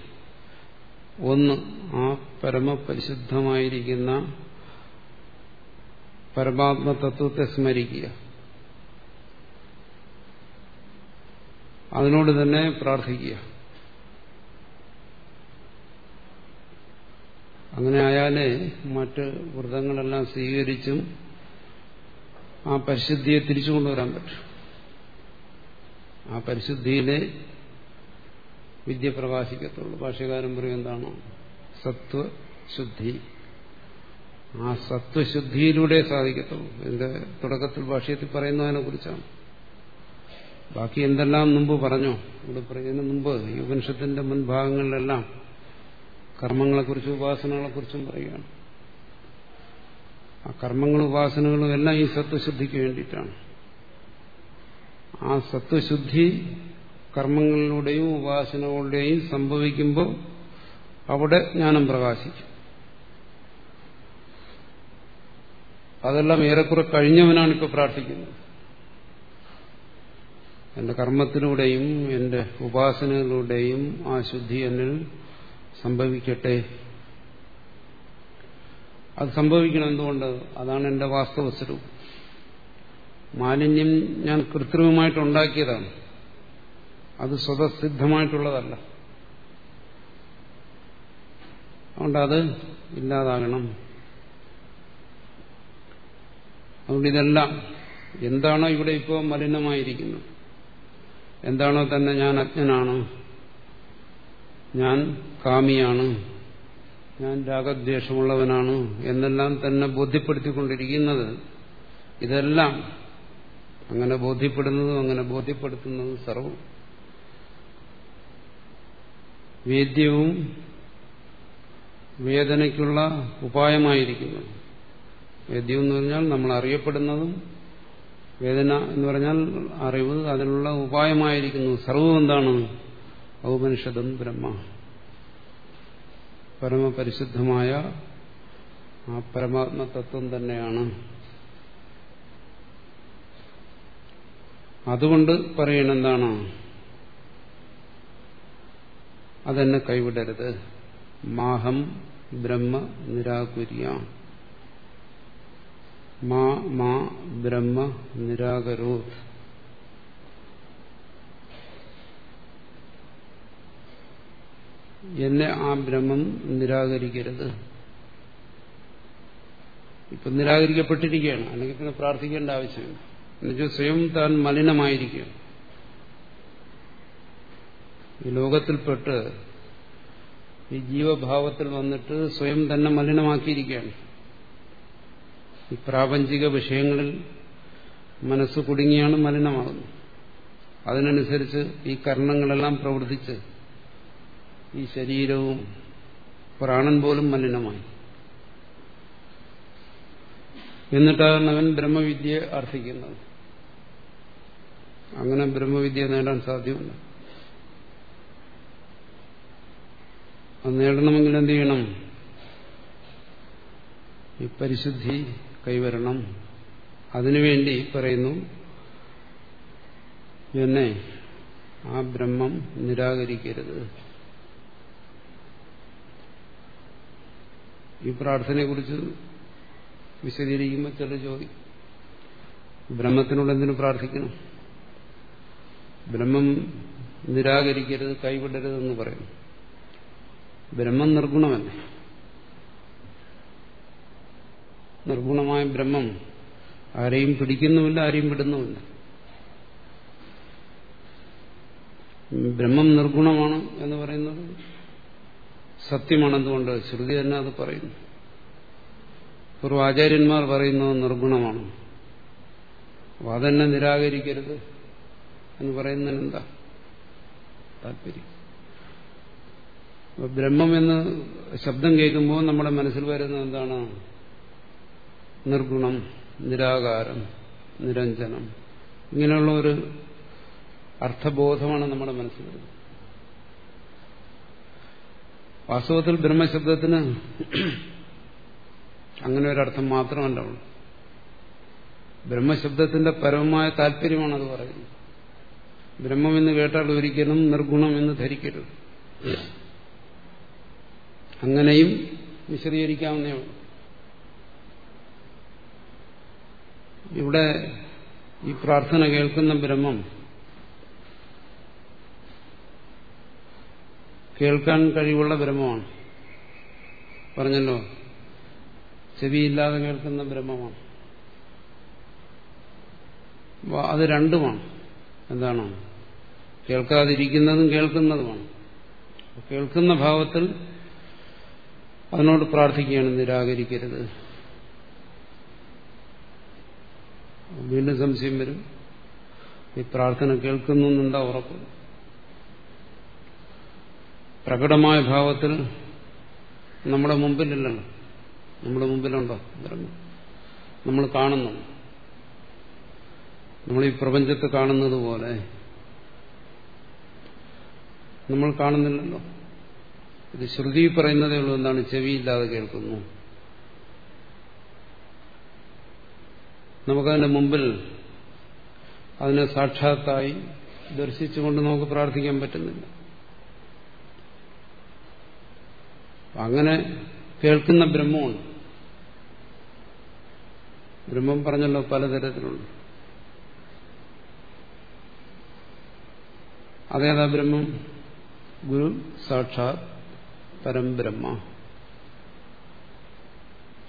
ഒന്ന് ആ പരമപരിശുദ്ധമായിരിക്കുന്ന പരമാത്മതത്വത്തെ സ്മരിക്കുക. അതിനോട് തന്നെ പ്രാർത്ഥിക്കുക. അങ്ങനെ ആയാലേ മറ്റ് വ്രതങ്ങളെല്ലാം സ്വീകരിച്ചും ആ പരിശുദ്ധിയെ തിരിച്ചുകൊണ്ടുവരാൻ പറ്റും. ആ പരിശുദ്ധിയിലെ വിദ്യ പ്രകാശിക്കത്തുള്ളൂ. ഭാഷ്യകാരൻ പറയും എന്താണ്? സത്വശുദ്ധി ആ സത്വശുദ്ധിയിലൂടെ സാധിക്കത്തുള്ളൂ. എന്റെ തുടക്കത്തിൽ ഭാഷ്യത്തിൽ പറയുന്നതിനെ കുറിച്ചാണ്. ബാക്കി എന്തെല്ലാം മുമ്പ് പറഞ്ഞോ? ഇവിടെ പറയുന്നതിന് മുമ്പ് ഈ ഉപനിഷത്തിന്റെ മുൻഭാഗങ്ങളിലെല്ലാം കർമ്മങ്ങളെക്കുറിച്ചും ഉപാസനകളെക്കുറിച്ചും പറയുകയാണ്. ആ കർമ്മങ്ങളും ഉപാസനകളും എല്ലാം ഈ സത്വശുദ്ധിക്ക് വേണ്ടിയിട്ടാണ്. ആ സത്വശുദ്ധി കർമ്മങ്ങളിലൂടെയും ഉപാസനകളുടെയും സംഭവിക്കുമ്പോൾ അവിടെ ജ്ഞാനം പ്രകാശിക്കും. അതെല്ലാം ഏറെക്കുറെ കഴിഞ്ഞവനാണ് ഇപ്പോൾ പ്രാർത്ഥിക്കുന്നത്. എന്റെ കർമ്മത്തിലൂടെയും എന്റെ ഉപാസനകളുടെയും ആ ശുദ്ധി എന്നിൽ സംഭവിക്കട്ടെ. അത് സംഭവിക്കണം എന്തുകൊണ്ട്? അതാണ് എന്റെ വാസ്തവസ്വരൂപം മാലിന്യം ഞാൻ കൃത്രിമമായിട്ട് ഉണ്ടാക്കിയതാണ്. അത് സ്വതസിദ്ധമായിട്ടുള്ളതല്ല. അതുകൊണ്ട് അത് ഇല്ലാതാകണം. അതുകൊണ്ട് ഇതെല്ലാം എന്താണോ ഇവിടെ ഇപ്പോൾ മലിനമായിരിക്കുന്നു എന്താണോ തന്നെ ഞാൻ അജ്ഞനാണ്. ഞാൻ കാമിയാണ്. ഞാൻ രാഗദ്വേഷമുള്ളവനാണ് എന്നെല്ലാം തന്നെ ബോധ്യപ്പെടുത്തിക്കൊണ്ടിരിക്കുന്നത്. ഇതെല്ലാം അങ്ങനെ ബോധ്യപ്പെടുന്നതും അങ്ങനെ ബോധ്യപ്പെടുത്തുന്നതും സർവം വേദ്യവും വേദനയ്ക്കുള്ള ഉപായമായിരിക്കുന്നു. വേദ്യം എന്ന് പറഞ്ഞാൽ നമ്മൾ അറിയപ്പെടുന്നതും വേദന എന്ന് പറഞ്ഞാൽ അറിവ് അതിനുള്ള ഉപായമായിരിക്കുന്നു. സർവം എന്താണ് ഔപനിഷദം ബ്രഹ്മ. പരമപരിശുദ്ധമായ ആ പരമാത്മതത്വം തന്നെയാണ്. അതുകൊണ്ട് പറയണ എന്താണ് അതെന്നെ കൈവിടരുത്. മാഹം ബ്രഹ്മ നിരാകുര്യ. മാ മാ ബ്രഹ്മ നിരാകരോ എന്നെ ആ ബ്രഹ്മം നിരാകരിക്കരുത്. ഇപ്പൊ നിരാകരിക്കപ്പെട്ടിരിക്കുകയാണ്. അല്ലെങ്കിൽ പിന്നെ പ്രാർത്ഥിക്കേണ്ട ആവശ്യമില്ല. എന്നുവെച്ചാൽ സ്വയം താൻ മലിനമായിരിക്കുകയാണ്. ഈ ലോകത്തിൽപ്പെട്ട് ഈ ജീവഭാവത്തിൽ വന്നിട്ട് സ്വയം തന്നെ മലിനമാക്കിയിരിക്കുകയാണ്. ഈ പ്രാപഞ്ചിക വിഷയങ്ങളിൽ മനസ്സ് കുടുങ്ങിയാണ് മലിനമാകുന്നത്. അതിനനുസരിച്ച് ഈ കർണങ്ങളെല്ലാം പ്രവർത്തിച്ച് ഈ ശരീരവും പ്രാണൻ പോലും മലിനമായി. എന്നിട്ടാണ് അവൻ ബ്രഹ്മവിദ്യയെ അർത്ഥിക്കുന്നത് അങ്ങനെ ബ്രഹ്മവിദ്യ നേടാൻ സാധ്യമല്ല അത് നേടണമെങ്കിൽ എന്ത് ചെയ്യണം? ഈ പരിശുദ്ധി കൈവരണം. അതിനുവേണ്ടി പറയുന്നു എന്നെ ആ ബ്രഹ്മം നിരാകരിക്കരുത്. ഈ പ്രാർത്ഥനയെക്കുറിച്ച് വിശദീകരിക്കുമ്പോൾ ചില ചോദി ബ്രഹ്മത്തിനോട് എന്തിനു പ്രാർത്ഥിക്കണം? ബ്രഹ്മം നിരാകരിക്കരുത് കൈവിടരുതെന്ന് പറയുന്നു. ബ്രഹ്മം നിർഗുണമല്ലേ. നിർഗുണമായ ബ്രഹ്മം ആരെയും പിടിക്കുന്നുമില്ല ആരെയും വിടുന്നുമില്ല. ബ്രഹ്മം നിർഗുണമാണ് എന്ന് പറയുന്നത് സത്യമാണെന്നുകൊണ്ട് ശ്രുതി തന്നെ അത് പറയുന്നു. പൂർവ ആചാര്യന്മാർ പറയുന്നത് നിർഗുണമാണ്. അപ്പോൾ അതെന്നെ നിരാകരിക്കരുത് എന്ന് പറയുന്നതിന് എന്താ താല്പര്യം? ബ്രഹ്മം എന്ന് ശബ്ദം കേൾക്കുമ്പോൾ നമ്മുടെ മനസ്സിൽ വരുന്നത് എന്താണ്? നിർഗുണം നിരാകാരം നിരഞ്ജനം. ഇങ്ങനെയുള്ള ഒരു അർത്ഥബോധമാണ് നമ്മുടെ മനസ്സിൽ വാസ്തവത്തിൽ ബ്രഹ്മശബ്ദത്തിന് അങ്ങനെ ഒരർത്ഥം മാത്രമല്ല ഉള്ളു ബ്രഹ്മശബ്ദത്തിന്റെ പരമമായ താല്പര്യമാണ് അത് പറയുന്നത്. ബ്രഹ്മം എന്ന് കേട്ടാൽ ഒരിക്കലും നിർഗുണം എന്ന് ധരിക്കരുത്. അങ്ങനെയും വിശദീകരിക്കാവുന്നേ ഇവിടെ ഈ പ്രാർത്ഥന കേൾക്കുന്ന ബ്രഹ്മം കേൾക്കാൻ കഴിവുള്ള ബ്രഹ്മമാണ്. പറഞ്ഞല്ലോ ചെവിയില്ലാതെ കേൾക്കുന്ന ബ്രഹ്മമാണ്. അത് രണ്ടുമാണ്. എന്താണ്? കേൾക്കാതിരിക്കുന്നതും കേൾക്കുന്നതുമാണ്. കേൾക്കുന്ന ഭാവത്തിൽ അതിനോട് പ്രാർത്ഥിക്കുകയാണ് നിരാകരിക്കരുത്. വീണ്ടും സംശയം വരും. ഈ പ്രാർത്ഥന കേൾക്കുന്നു എന്നുണ്ടാ ഉറപ്പ്. പ്രകടമായ ഭാവത്തിൽ നമ്മുടെ മുമ്പിലില്ലല്ലോ. നമ്മുടെ മുമ്പിലുണ്ടോ? നമ്മൾ കാണുന്നു. നമ്മൾ ഈ പ്രപഞ്ചത്തെ കാണുന്നത് പോലെ. നമ്മൾ കാണുന്നില്ലല്ലോ. ഇത് ശ്രുതി പറയുന്നതേ ഉള്ളൂ എന്താണ് ചെവിയില്ലാതെ കേൾക്കുന്നു. നമുക്കതിന്റെ മുമ്പിൽ അതിനെ സാക്ഷാത്തായി ദർശിച്ചുകൊണ്ട് നമുക്ക് പ്രാർത്ഥിക്കാൻ പറ്റുന്നില്ല. അങ്ങനെ കേൾക്കുന്ന ബ്രഹ്മമുണ്ട് ബ്രഹ്മം പറഞ്ഞല്ലോ പലതരത്തിലുണ്ട്. അതേതാ ബ്രഹ്മം? ഗുരു സാക്ഷാത് പരംബ്രഹ്മ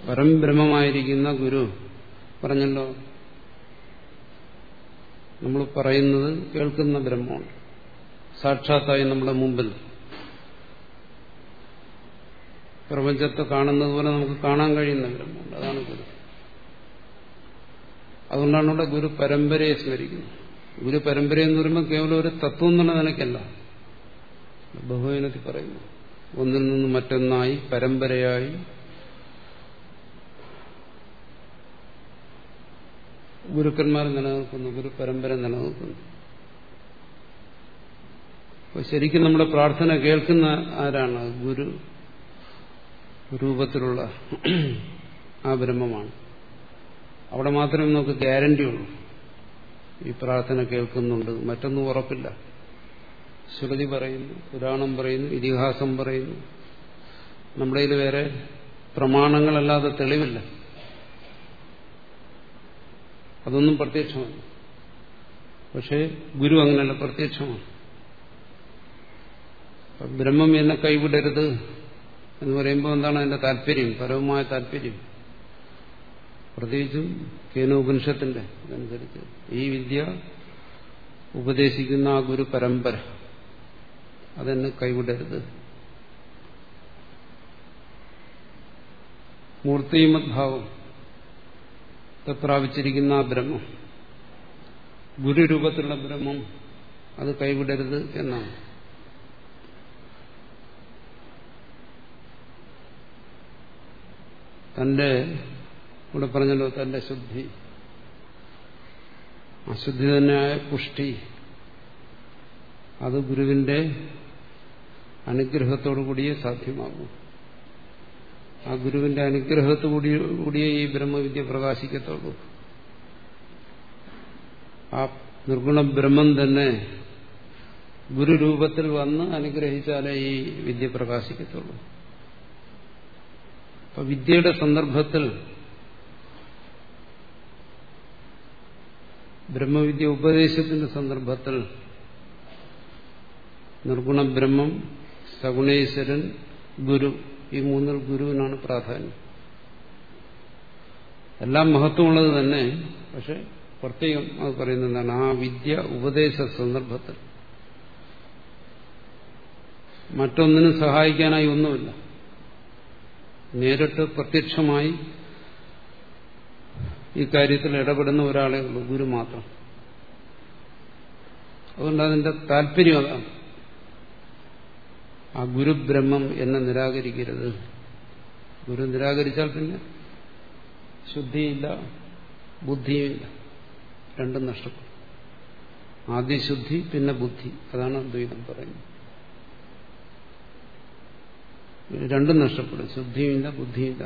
പരംബ്രഹ്മമായിരിക്കുന്ന ഗുരു പറഞ്ഞല്ലോ നമ്മൾ പറയുന്നത് കേൾക്കുന്ന ബ്രഹ്മമാണ്. സാക്ഷാത്തായി നമ്മുടെ മുമ്പിൽ. പ്രപഞ്ചത്തെ കാണുന്നത് പോലെ നമുക്ക് കാണാൻ കഴിയുന്ന ബ്രഹ്മമുണ്ട്. അതാണ് ഗുരു. അതുകൊണ്ടാണ് ഇവിടെ ഗുരു പരമ്പരയെ സ്മരിക്കുന്നത് ഗുരു പരമ്പര എന്ന് പറയുമ്പോൾ കേവലം ഒരു തത്വം എന്നുള്ള നിലയ്ക്കല്ല. ബഹുവിനത്തിൽ പറയുന്നു. ഒന്നിൽ നിന്ന് മറ്റൊന്നായി പരമ്പരയായി ഗുരുക്കന്മാർ നിലനിൽക്കുന്നു ഗുരു പരമ്പര നിലനിൽക്കുന്നു. അപ്പൊ ശരിക്കും നമ്മുടെ പ്രാർത്ഥന കേൾക്കുന്ന ആരാണ്? ഗുരു രൂപത്തിലുള്ള ആ ബ്രഹ്മമാണ്. അവിടെ മാത്രമേ നമുക്ക് ഗ്യാരണ്ടി ഉള്ളൂ. ഈ പ്രാർത്ഥന കേൾക്കുന്നുണ്ട്. മറ്റൊന്നും ഉറപ്പില്ല. ശ്രുതി പറയുന്നു പുരാണം പറയുന്നു ഇതിഹാസം പറയുന്നു. നമ്മുടെ ഇത് വേറെ പ്രമാണങ്ങളല്ലാതെ തെളിവില്ല. അതൊന്നും പ്രത്യക്ഷമാണ് പക്ഷേ ഗുരു അങ്ങനെയല്ല പ്രത്യക്ഷമാണ്. ബ്രഹ്മം എന്നെ കൈവിടരുത് എന്ന് പറയുമ്പോൾ എന്താണ് അതിന്റെ താല്പര്യം? പരവുമായ താല്പര്യം. പ്രത്യേകിച്ചും കേനോപനിഷത്തിന്റെ അതനുസരിച്ച് ഈ വിദ്യ ഉപദേശിക്കുന്ന ആ ഗുരു പരമ്പര. അതെന്നെ കൈവിടരുത്. മൂർത്തിമദ്ഭാവം പ്രാപിച്ചിരിക്കുന്ന ആ ബ്രഹ്മം. ഗുരുരൂപത്തിലുള്ള ബ്രഹ്മം അത് കൈവിടരുത് എന്നാണ്. തന്റെ ഇവിടെ പറഞ്ഞല്ലോ തന്റെ ശുദ്ധി. അശുദ്ധി തന്നെയായ പുഷ്ടി. അത് ഗുരുവിന്റെ അനുഗ്രഹത്തോടു കൂടിയേ സാധ്യമാകൂ. ആ ഗുരുവിന്റെ അനുഗ്രഹത്തോടു കൂടിയേ ഈ ബ്രഹ്മവിദ്യ പ്രകാശിക്കത്തുള്ളൂ. ആ നിർഗുണ ബ്രഹ്മം തന്നെ ഗുരുരൂപത്തിൽ വന്ന് അനുഗ്രഹിച്ചാലേ ഈ വിദ്യ പ്രകാശിക്കത്തുള്ളൂ. അപ്പൊ വിദ്യയുടെ സന്ദർഭത്തിൽ ബ്രഹ്മവിദ്യ ഉപദേശത്തിന്റെ സന്ദർഭത്തിൽ നിർഗുണ ബ്രഹ്മം സഗുണേശ്വരൻ ഗുരു. ഈ മൂന്നിൽ ഗുരുവിനാണ് പ്രാധാന്യം. എല്ലാം മഹത്വമുള്ളത് തന്നെ പക്ഷെ പ്രത്യേകം അത് പറയുന്നത് എന്താണ്? ആ വിദ്യ ഉപദേശ സന്ദർഭത്തിൽ. മറ്റൊന്നിനും സഹായിക്കാനായി ഒന്നുമില്ല. നേരിട്ട് പ്രത്യക്ഷമായി ഈ കാര്യത്തിൽ ഇടപെടുന്ന ഒരാളെ ഉള്ളൂ ഗുരു മാത്രം. അതുകൊണ്ട് അതിന്റെ താല്പര്യം അതാണ്. ആ ഗുരുബ്രഹ്മം എന്നെ നിരാകരിക്കരുത്. ഗുരു നിരാകരിച്ചാൽ പിന്നെ ശുദ്ധിയില്ല ബുദ്ധിയുമില്ല രണ്ടും നഷ്ടപ്പെടും. ആദ്യ ശുദ്ധി പിന്നെ ബുദ്ധി. അതാണ് അദ്വൈതം പറയുന്നത്. രണ്ടും നഷ്ടപ്പെടും. ശുദ്ധിയുമില്ല ബുദ്ധിയില്ല.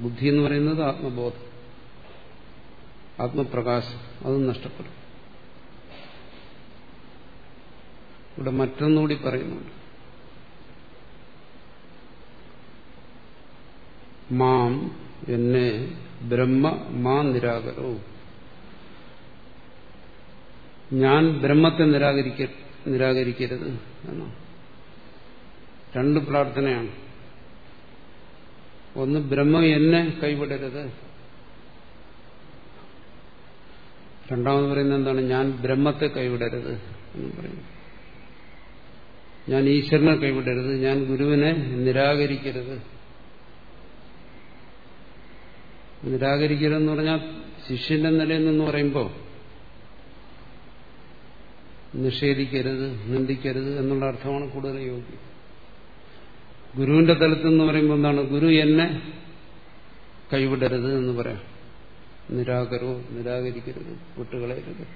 ബുദ്ധി എന്ന് പറയുന്നത് ആത്മബോധം. ആത്മപ്രകാശം. അതും നഷ്ടപ്പെടും. ഇവിടെ മറ്റൊന്നുകൂടി പറയുന്നുണ്ട്. മാം എന്നെ ബ്രഹ്മ മാ നിരാകരോ. ഞാൻ ബ്രഹ്മത്തെ നിരാകരിക്ക നിരാകരിക്കരുത് എന്നാണ്. രണ്ട് പ്രാർത്ഥനയാണ്. ഒന്ന് ബ്രഹ്മം എന്നെ കൈവിടരുത്. രണ്ടാമത് പറയുന്നത് എന്താണ്? ഞാൻ ബ്രഹ്മത്തെ കൈവിടരുത് എന്ന് പറയുന്നു. ഞാൻ ഈശ്വരനെ കൈവിടരുത് ഞാൻ ഗുരുവിനെ നിരാകരിക്കരുത്. നിരാകരിക്കരുതെന്ന് പറഞ്ഞാൽ ശിഷ്യന്റെ നിലയിൽ നിന്ന് പറയുമ്പോൾ നിഷേധിക്കരുത് നിന്ദിക്കരുത് എന്നുള്ള അർത്ഥമാണ് കൂടുതൽ യോഗ്യം. ഗുരുവിന്റെ തലത്തിൽ നിന്ന് പറയുമ്പോൾ എന്താണ്? ഗുരു എന്നെ കൈവിടരുത് എന്ന് പറയാം. നിരാകരോ നിരാകരിക്കരുത് വിട്ടുകളയരുത്.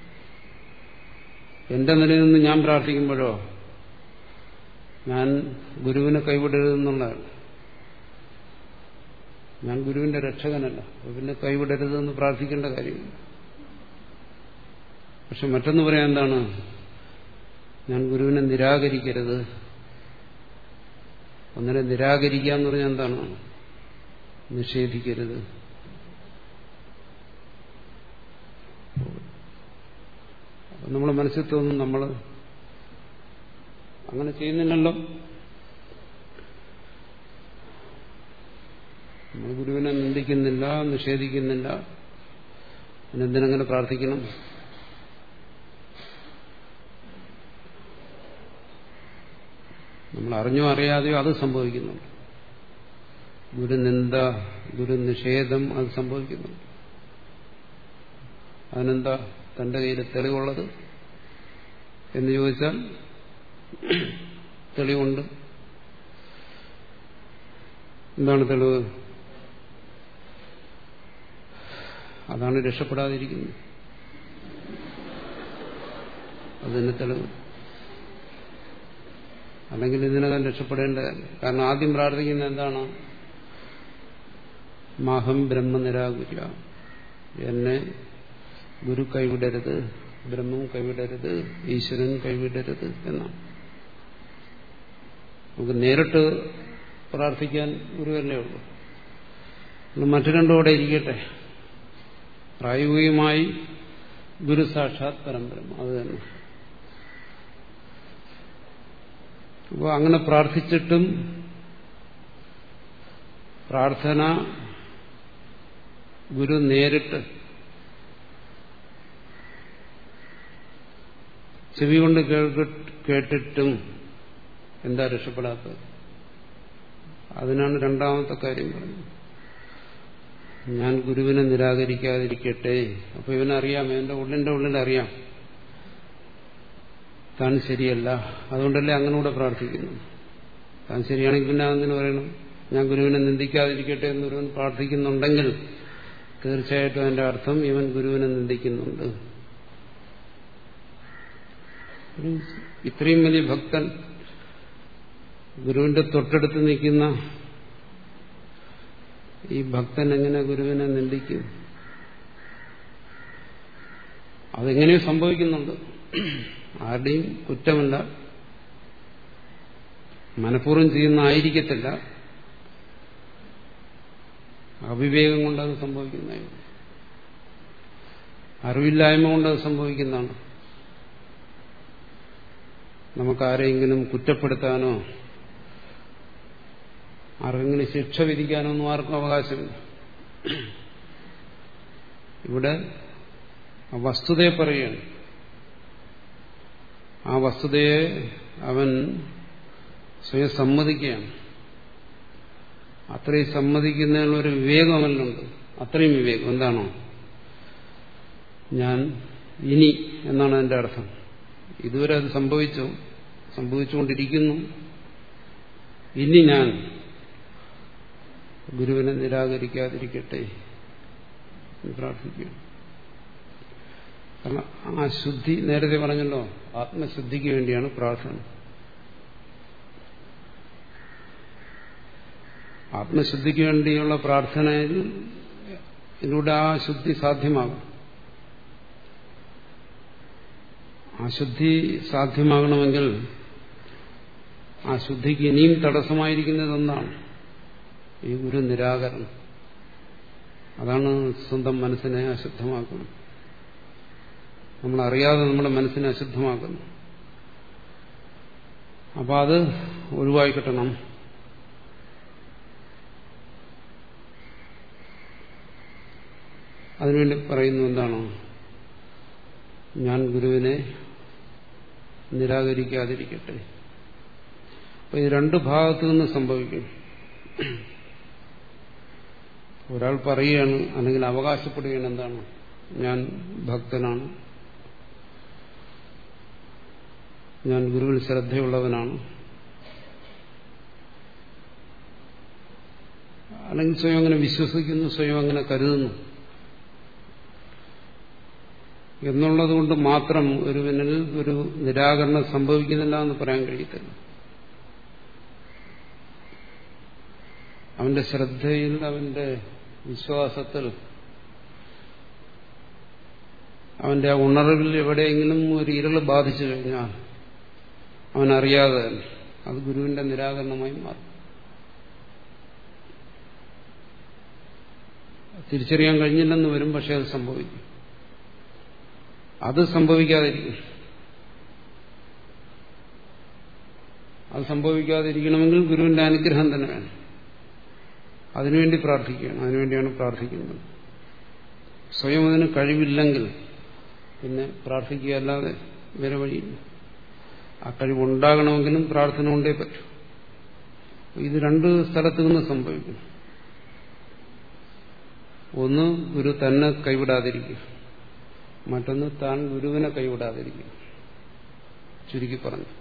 എന്റെ നിലയിൽ നിന്ന് ഞാൻ പ്രാർത്ഥിക്കുമ്പോഴോ ഞാൻ ഗുരുവിനെ കൈവിടരുതെന്നുള്ളതാണ് ഞാൻ ഗുരുവിന്റെ രക്ഷകനല്ല. പിന്നെ കൈവിടരുതെന്ന് പ്രാർത്ഥിക്കേണ്ട കാര്യമില്ല. പക്ഷെ മറ്റൊന്ന് പറയാൻ എന്താണ്? ഞാൻ ഗുരുവിനെ നിരാകരിക്കരുത്. ഒന്നിനെ നിരാകരിക്കുക എന്ന് പറഞ്ഞാൽ എന്താണ്? നിഷേധിക്കരുത്. നമ്മൾ മനസ്സിൽ തോന്നും നമ്മൾ അങ്ങനെ ചെയ്യുന്നില്ലല്ലോ. നമ്മൾ ഗുരുവിനെ നിന്ദിക്കുന്നില്ല നിഷേധിക്കുന്നില്ല. പിന്നെന്തിനങ്ങനെ പ്രാർത്ഥിക്കണം? നമ്മൾ അറിഞ്ഞോ അറിയാതെയോ അത് സംഭവിക്കുന്നുണ്ട്. ഗുരുനിന്ദ ഗുരുനിഷേധം അത് സംഭവിക്കുന്നുണ്ട്. അതിനെന്താ തന്റെ കയ്യിൽ തെളിവുള്ളത് എന്ന് ചോദിച്ചാൽ തെളിവുണ്ട്. എന്താണ് തെളിവ്? അതാണ് രക്ഷപ്പെടാതിരിക്കുന്നത്. അതിന്റെ തെളിവ്. അല്ലെങ്കിൽ ഇതിനകം രക്ഷപ്പെടേണ്ടതല്ല കാരണം ആദ്യം പ്രാർത്ഥിക്കുന്ന എന്താണ്? മാഹം ബ്രഹ്മ നിരാകുര്യ എന്നെ ഗുരു കൈവിടരുത് ബ്രഹ്മം കൈവിടരുത് ഈശ്വരൻ കൈവിടരുത് എന്നാണ്. നമുക്ക് നേരിട്ട് പ്രാർത്ഥിക്കാൻ ഗുരുവല്ലേ ഉള്ളൂ. മറ്റു രണ്ടുകൂടെ ഇരിക്കട്ടെ. പ്രായോഗികമായി ഗുരു സാക്ഷാത് പരമ്പരം അത് തന്നെ. അപ്പോൾ അങ്ങനെ പ്രാർത്ഥിച്ചിട്ടും പ്രാർത്ഥന ഗുരു നേരിട്ട് ചെവി കൊണ്ട് കേട്ടിട്ടും എന്താ രക്ഷപ്പെടാത്തത്? അതിനാണ് രണ്ടാമത്തെ കാര്യം പറഞ്ഞത് ഞാൻ ഗുരുവിനെ നിരാകരിക്കാതിരിക്കട്ടെ. അപ്പൊ ഇവനറിയാം എന്റെ ഉള്ളിന്റെ ഉള്ളിൽ അറിയാം താൻ ശരിയല്ല. അതുകൊണ്ടല്ലേ അങ്ങനെ കൂടെ പ്രാർത്ഥിക്കുന്നു. താൻ ശരിയാണെങ്കിൽ പിന്നെ അതെന്ന് പറയണം? ഞാൻ ഗുരുവിനെ നിന്ദിക്കാതിരിക്കട്ടെ എന്ന് ഒരുവൻ പ്രാർത്ഥിക്കുന്നുണ്ടെങ്കിൽ തീർച്ചയായിട്ടും അതിന്റെ അർത്ഥം ഇവൻ ഗുരുവിനെ നിന്ദിക്കുന്നുണ്ട്. ഇത്രയും വലിയ ഭക്തൻ ഗുരുവിന്റെ തൊട്ടടുത്ത് നിൽക്കുന്ന ഈ ഭക്തൻ എങ്ങനെ ഗുരുവിനെ നിന്ദിക്കും? അതെങ്ങനെയോ സംഭവിക്കുന്നുണ്ട്. ആരുടെയും കുറ്റമല്ല. മനഃപൂർവം ചെയ്യുന്ന ആയിരിക്കത്തില്ല. അവിവേകം കൊണ്ടത് സംഭവിക്കുന്ന അറിവില്ലായ്മ കൊണ്ടത് സംഭവിക്കുന്നതാണ്. നമുക്കാരെങ്കിലും കുറ്റപ്പെടുത്താനോ ആർക്കെങ്കിലും ശിക്ഷ വിധിക്കാനൊന്നും ആർക്കും അവകാശമില്ല. ഇവിടെ വസ്തുതയെ പറയുകയാണ്. ആ വസ്തുതയെ അവൻ സ്വയം സമ്മതിക്കുകയാണ്. അത്രയും സമ്മതിക്കുന്നതിനുള്ളൊരു വിവേകം അവനിലുണ്ട്. അത്രയും വിവേകം. എന്താണോ? ഞാൻ ഇനി എന്നാണ് എന്റെ അർത്ഥം. ഇതുവരെ അത് സംഭവിച്ചു. സംഭവിച്ചുകൊണ്ടിരിക്കുന്നു. ഇനി ഞാൻ ഗുരുവിനെ നിരാകരിക്കാതിരിക്കട്ടെ എന്ന് പ്രാർത്ഥിക്കുകയാണ്. കാരണം ആ ശുദ്ധി നേരത്തെ പറഞ്ഞല്ലോ ആത്മശുദ്ധിക്ക് വേണ്ടിയാണ് പ്രാർത്ഥന. ആത്മശുദ്ധിക്ക് വേണ്ടിയുള്ള പ്രാർത്ഥനയിൽ ഇതിലൂടെ ആ ശുദ്ധി സാധ്യമാകും. ആ ശുദ്ധി സാധ്യമാകണമെങ്കിൽ ആ ശുദ്ധിക്ക് ഇനിയും തടസ്സമായിരിക്കുന്നത് ഒന്നാണ് ഈ ഗുരു നിരാകരണം. അതാണ് സ്വന്തം മനസ്സിനെ അശുദ്ധമാക്കുന്നത്. നമ്മളറിയാതെ നമ്മുടെ മനസ്സിനെ അശുദ്ധമാക്കുന്നു. അപ്പൊ അത് ഒഴിവായി കിട്ടണം അതിനുവേണ്ടി പറയുന്നു എന്താണോ? ഞാൻ ഗുരുവിനെ നിരാകരിക്കാതിരിക്കട്ടെ. അപ്പൊ ഇത് രണ്ട് ഭാഗത്തു നിന്ന് സംഭവിക്കും. ഒരാൾ പറയുകയാണ് അല്ലെങ്കിൽ അവകാശപ്പെടുകയാണ് എന്താണ്? ഞാൻ ഭക്തനാണ്. ഞാൻ ഗുരുവിൽ ശ്രദ്ധയുള്ളവനാണ്. അല്ലെങ്കിൽ സ്വയം അങ്ങനെ വിശ്വസിക്കുന്നു സ്വയം അങ്ങനെ കരുതുന്നു. എന്നുള്ളത് കൊണ്ട് മാത്രം ഒരുവനിൽ ഒരു നിരാകരണം സംഭവിക്കുന്നില്ല എന്ന് പറയാൻ കഴിയത്തില്ല. അവന്റെ ശ്രദ്ധയിൽ അവന്റെ വിശ്വാസത്തിൽ അവന്റെ ആ ഉണർവിൽ എവിടെയെങ്കിലും ഒരു ഇരൾ ബാധിച്ചു കഴിഞ്ഞാൽ അവനറിയാതെ തന്നെ അത് ഗുരുവിന്റെ നിരാകരണമായി മാറും. തിരിച്ചറിയാൻ കഴിഞ്ഞില്ലെന്ന് വരും പക്ഷെ അത് സംഭവിക്കും. അത് സംഭവിക്കാതിരിക്കും. അത് സംഭവിക്കാതിരിക്കണമെങ്കിൽ ഗുരുവിന്റെ അനുഗ്രഹം തന്നെ വേണം. അതിനുവേണ്ടി പ്രാർത്ഥിക്കുകയാണ്. അതിനുവേണ്ടിയാണ് പ്രാർത്ഥിക്കുന്നത്. സ്വയം അതിന് കഴിവില്ലെങ്കിൽ പിന്നെ പ്രാർത്ഥിക്കുക അല്ലാതെ വേറെ വഴിയില്ല. ആ കഴിവുണ്ടാകണമെങ്കിലും പ്രാർത്ഥന കൊണ്ടേ പറ്റൂ. ഇത് രണ്ട് സ്ഥലത്തു നിന്ന് സംഭവിക്കും ഒന്ന് ഗുരു തന്നെ കൈവിടാതിരിക്കുക. മറ്റൊന്ന് താൻ ഗുരുവിനെ കൈവിടാതിരിക്കുക. ചുരുക്കി പറഞ്ഞു.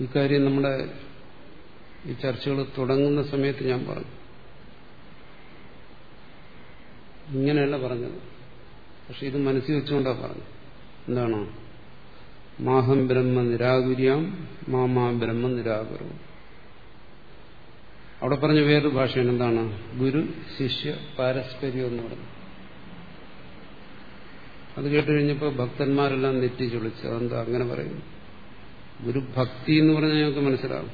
ഇക്കാര്യം നമ്മുടെ ഈ ചർച്ചകൾ തുടങ്ങുന്ന സമയത്ത് ഞാൻ പറഞ്ഞു. ഇങ്ങനെയല്ല പറഞ്ഞത്. പക്ഷെ ഇത് മനസ്സിൽ വെച്ചുകൊണ്ടാണ് പറഞ്ഞു എന്താണോ? മാഹം ബ്രഹ്മ നിരാകുര്യാം മാമാ ബ്രഹ്മ നിരാകുരവും അവിടെ പറഞ്ഞ വേറൊരു ഭാഷയാണ് എന്താണ്? ഗുരു ശിഷ്യ പാരസ്പര്യം എന്ന് പറഞ്ഞു അത് കേട്ടുകഴിഞ്ഞപ്പോൾ ഭക്തന്മാരെല്ലാം നെറ്റി ചൊളിച്ചു അതെന്താ അങ്ങനെ പറയുന്നു? ഗുരുഭക്തി എന്ന് പറഞ്ഞാൽ ഞങ്ങൾക്ക് മനസ്സിലാവും.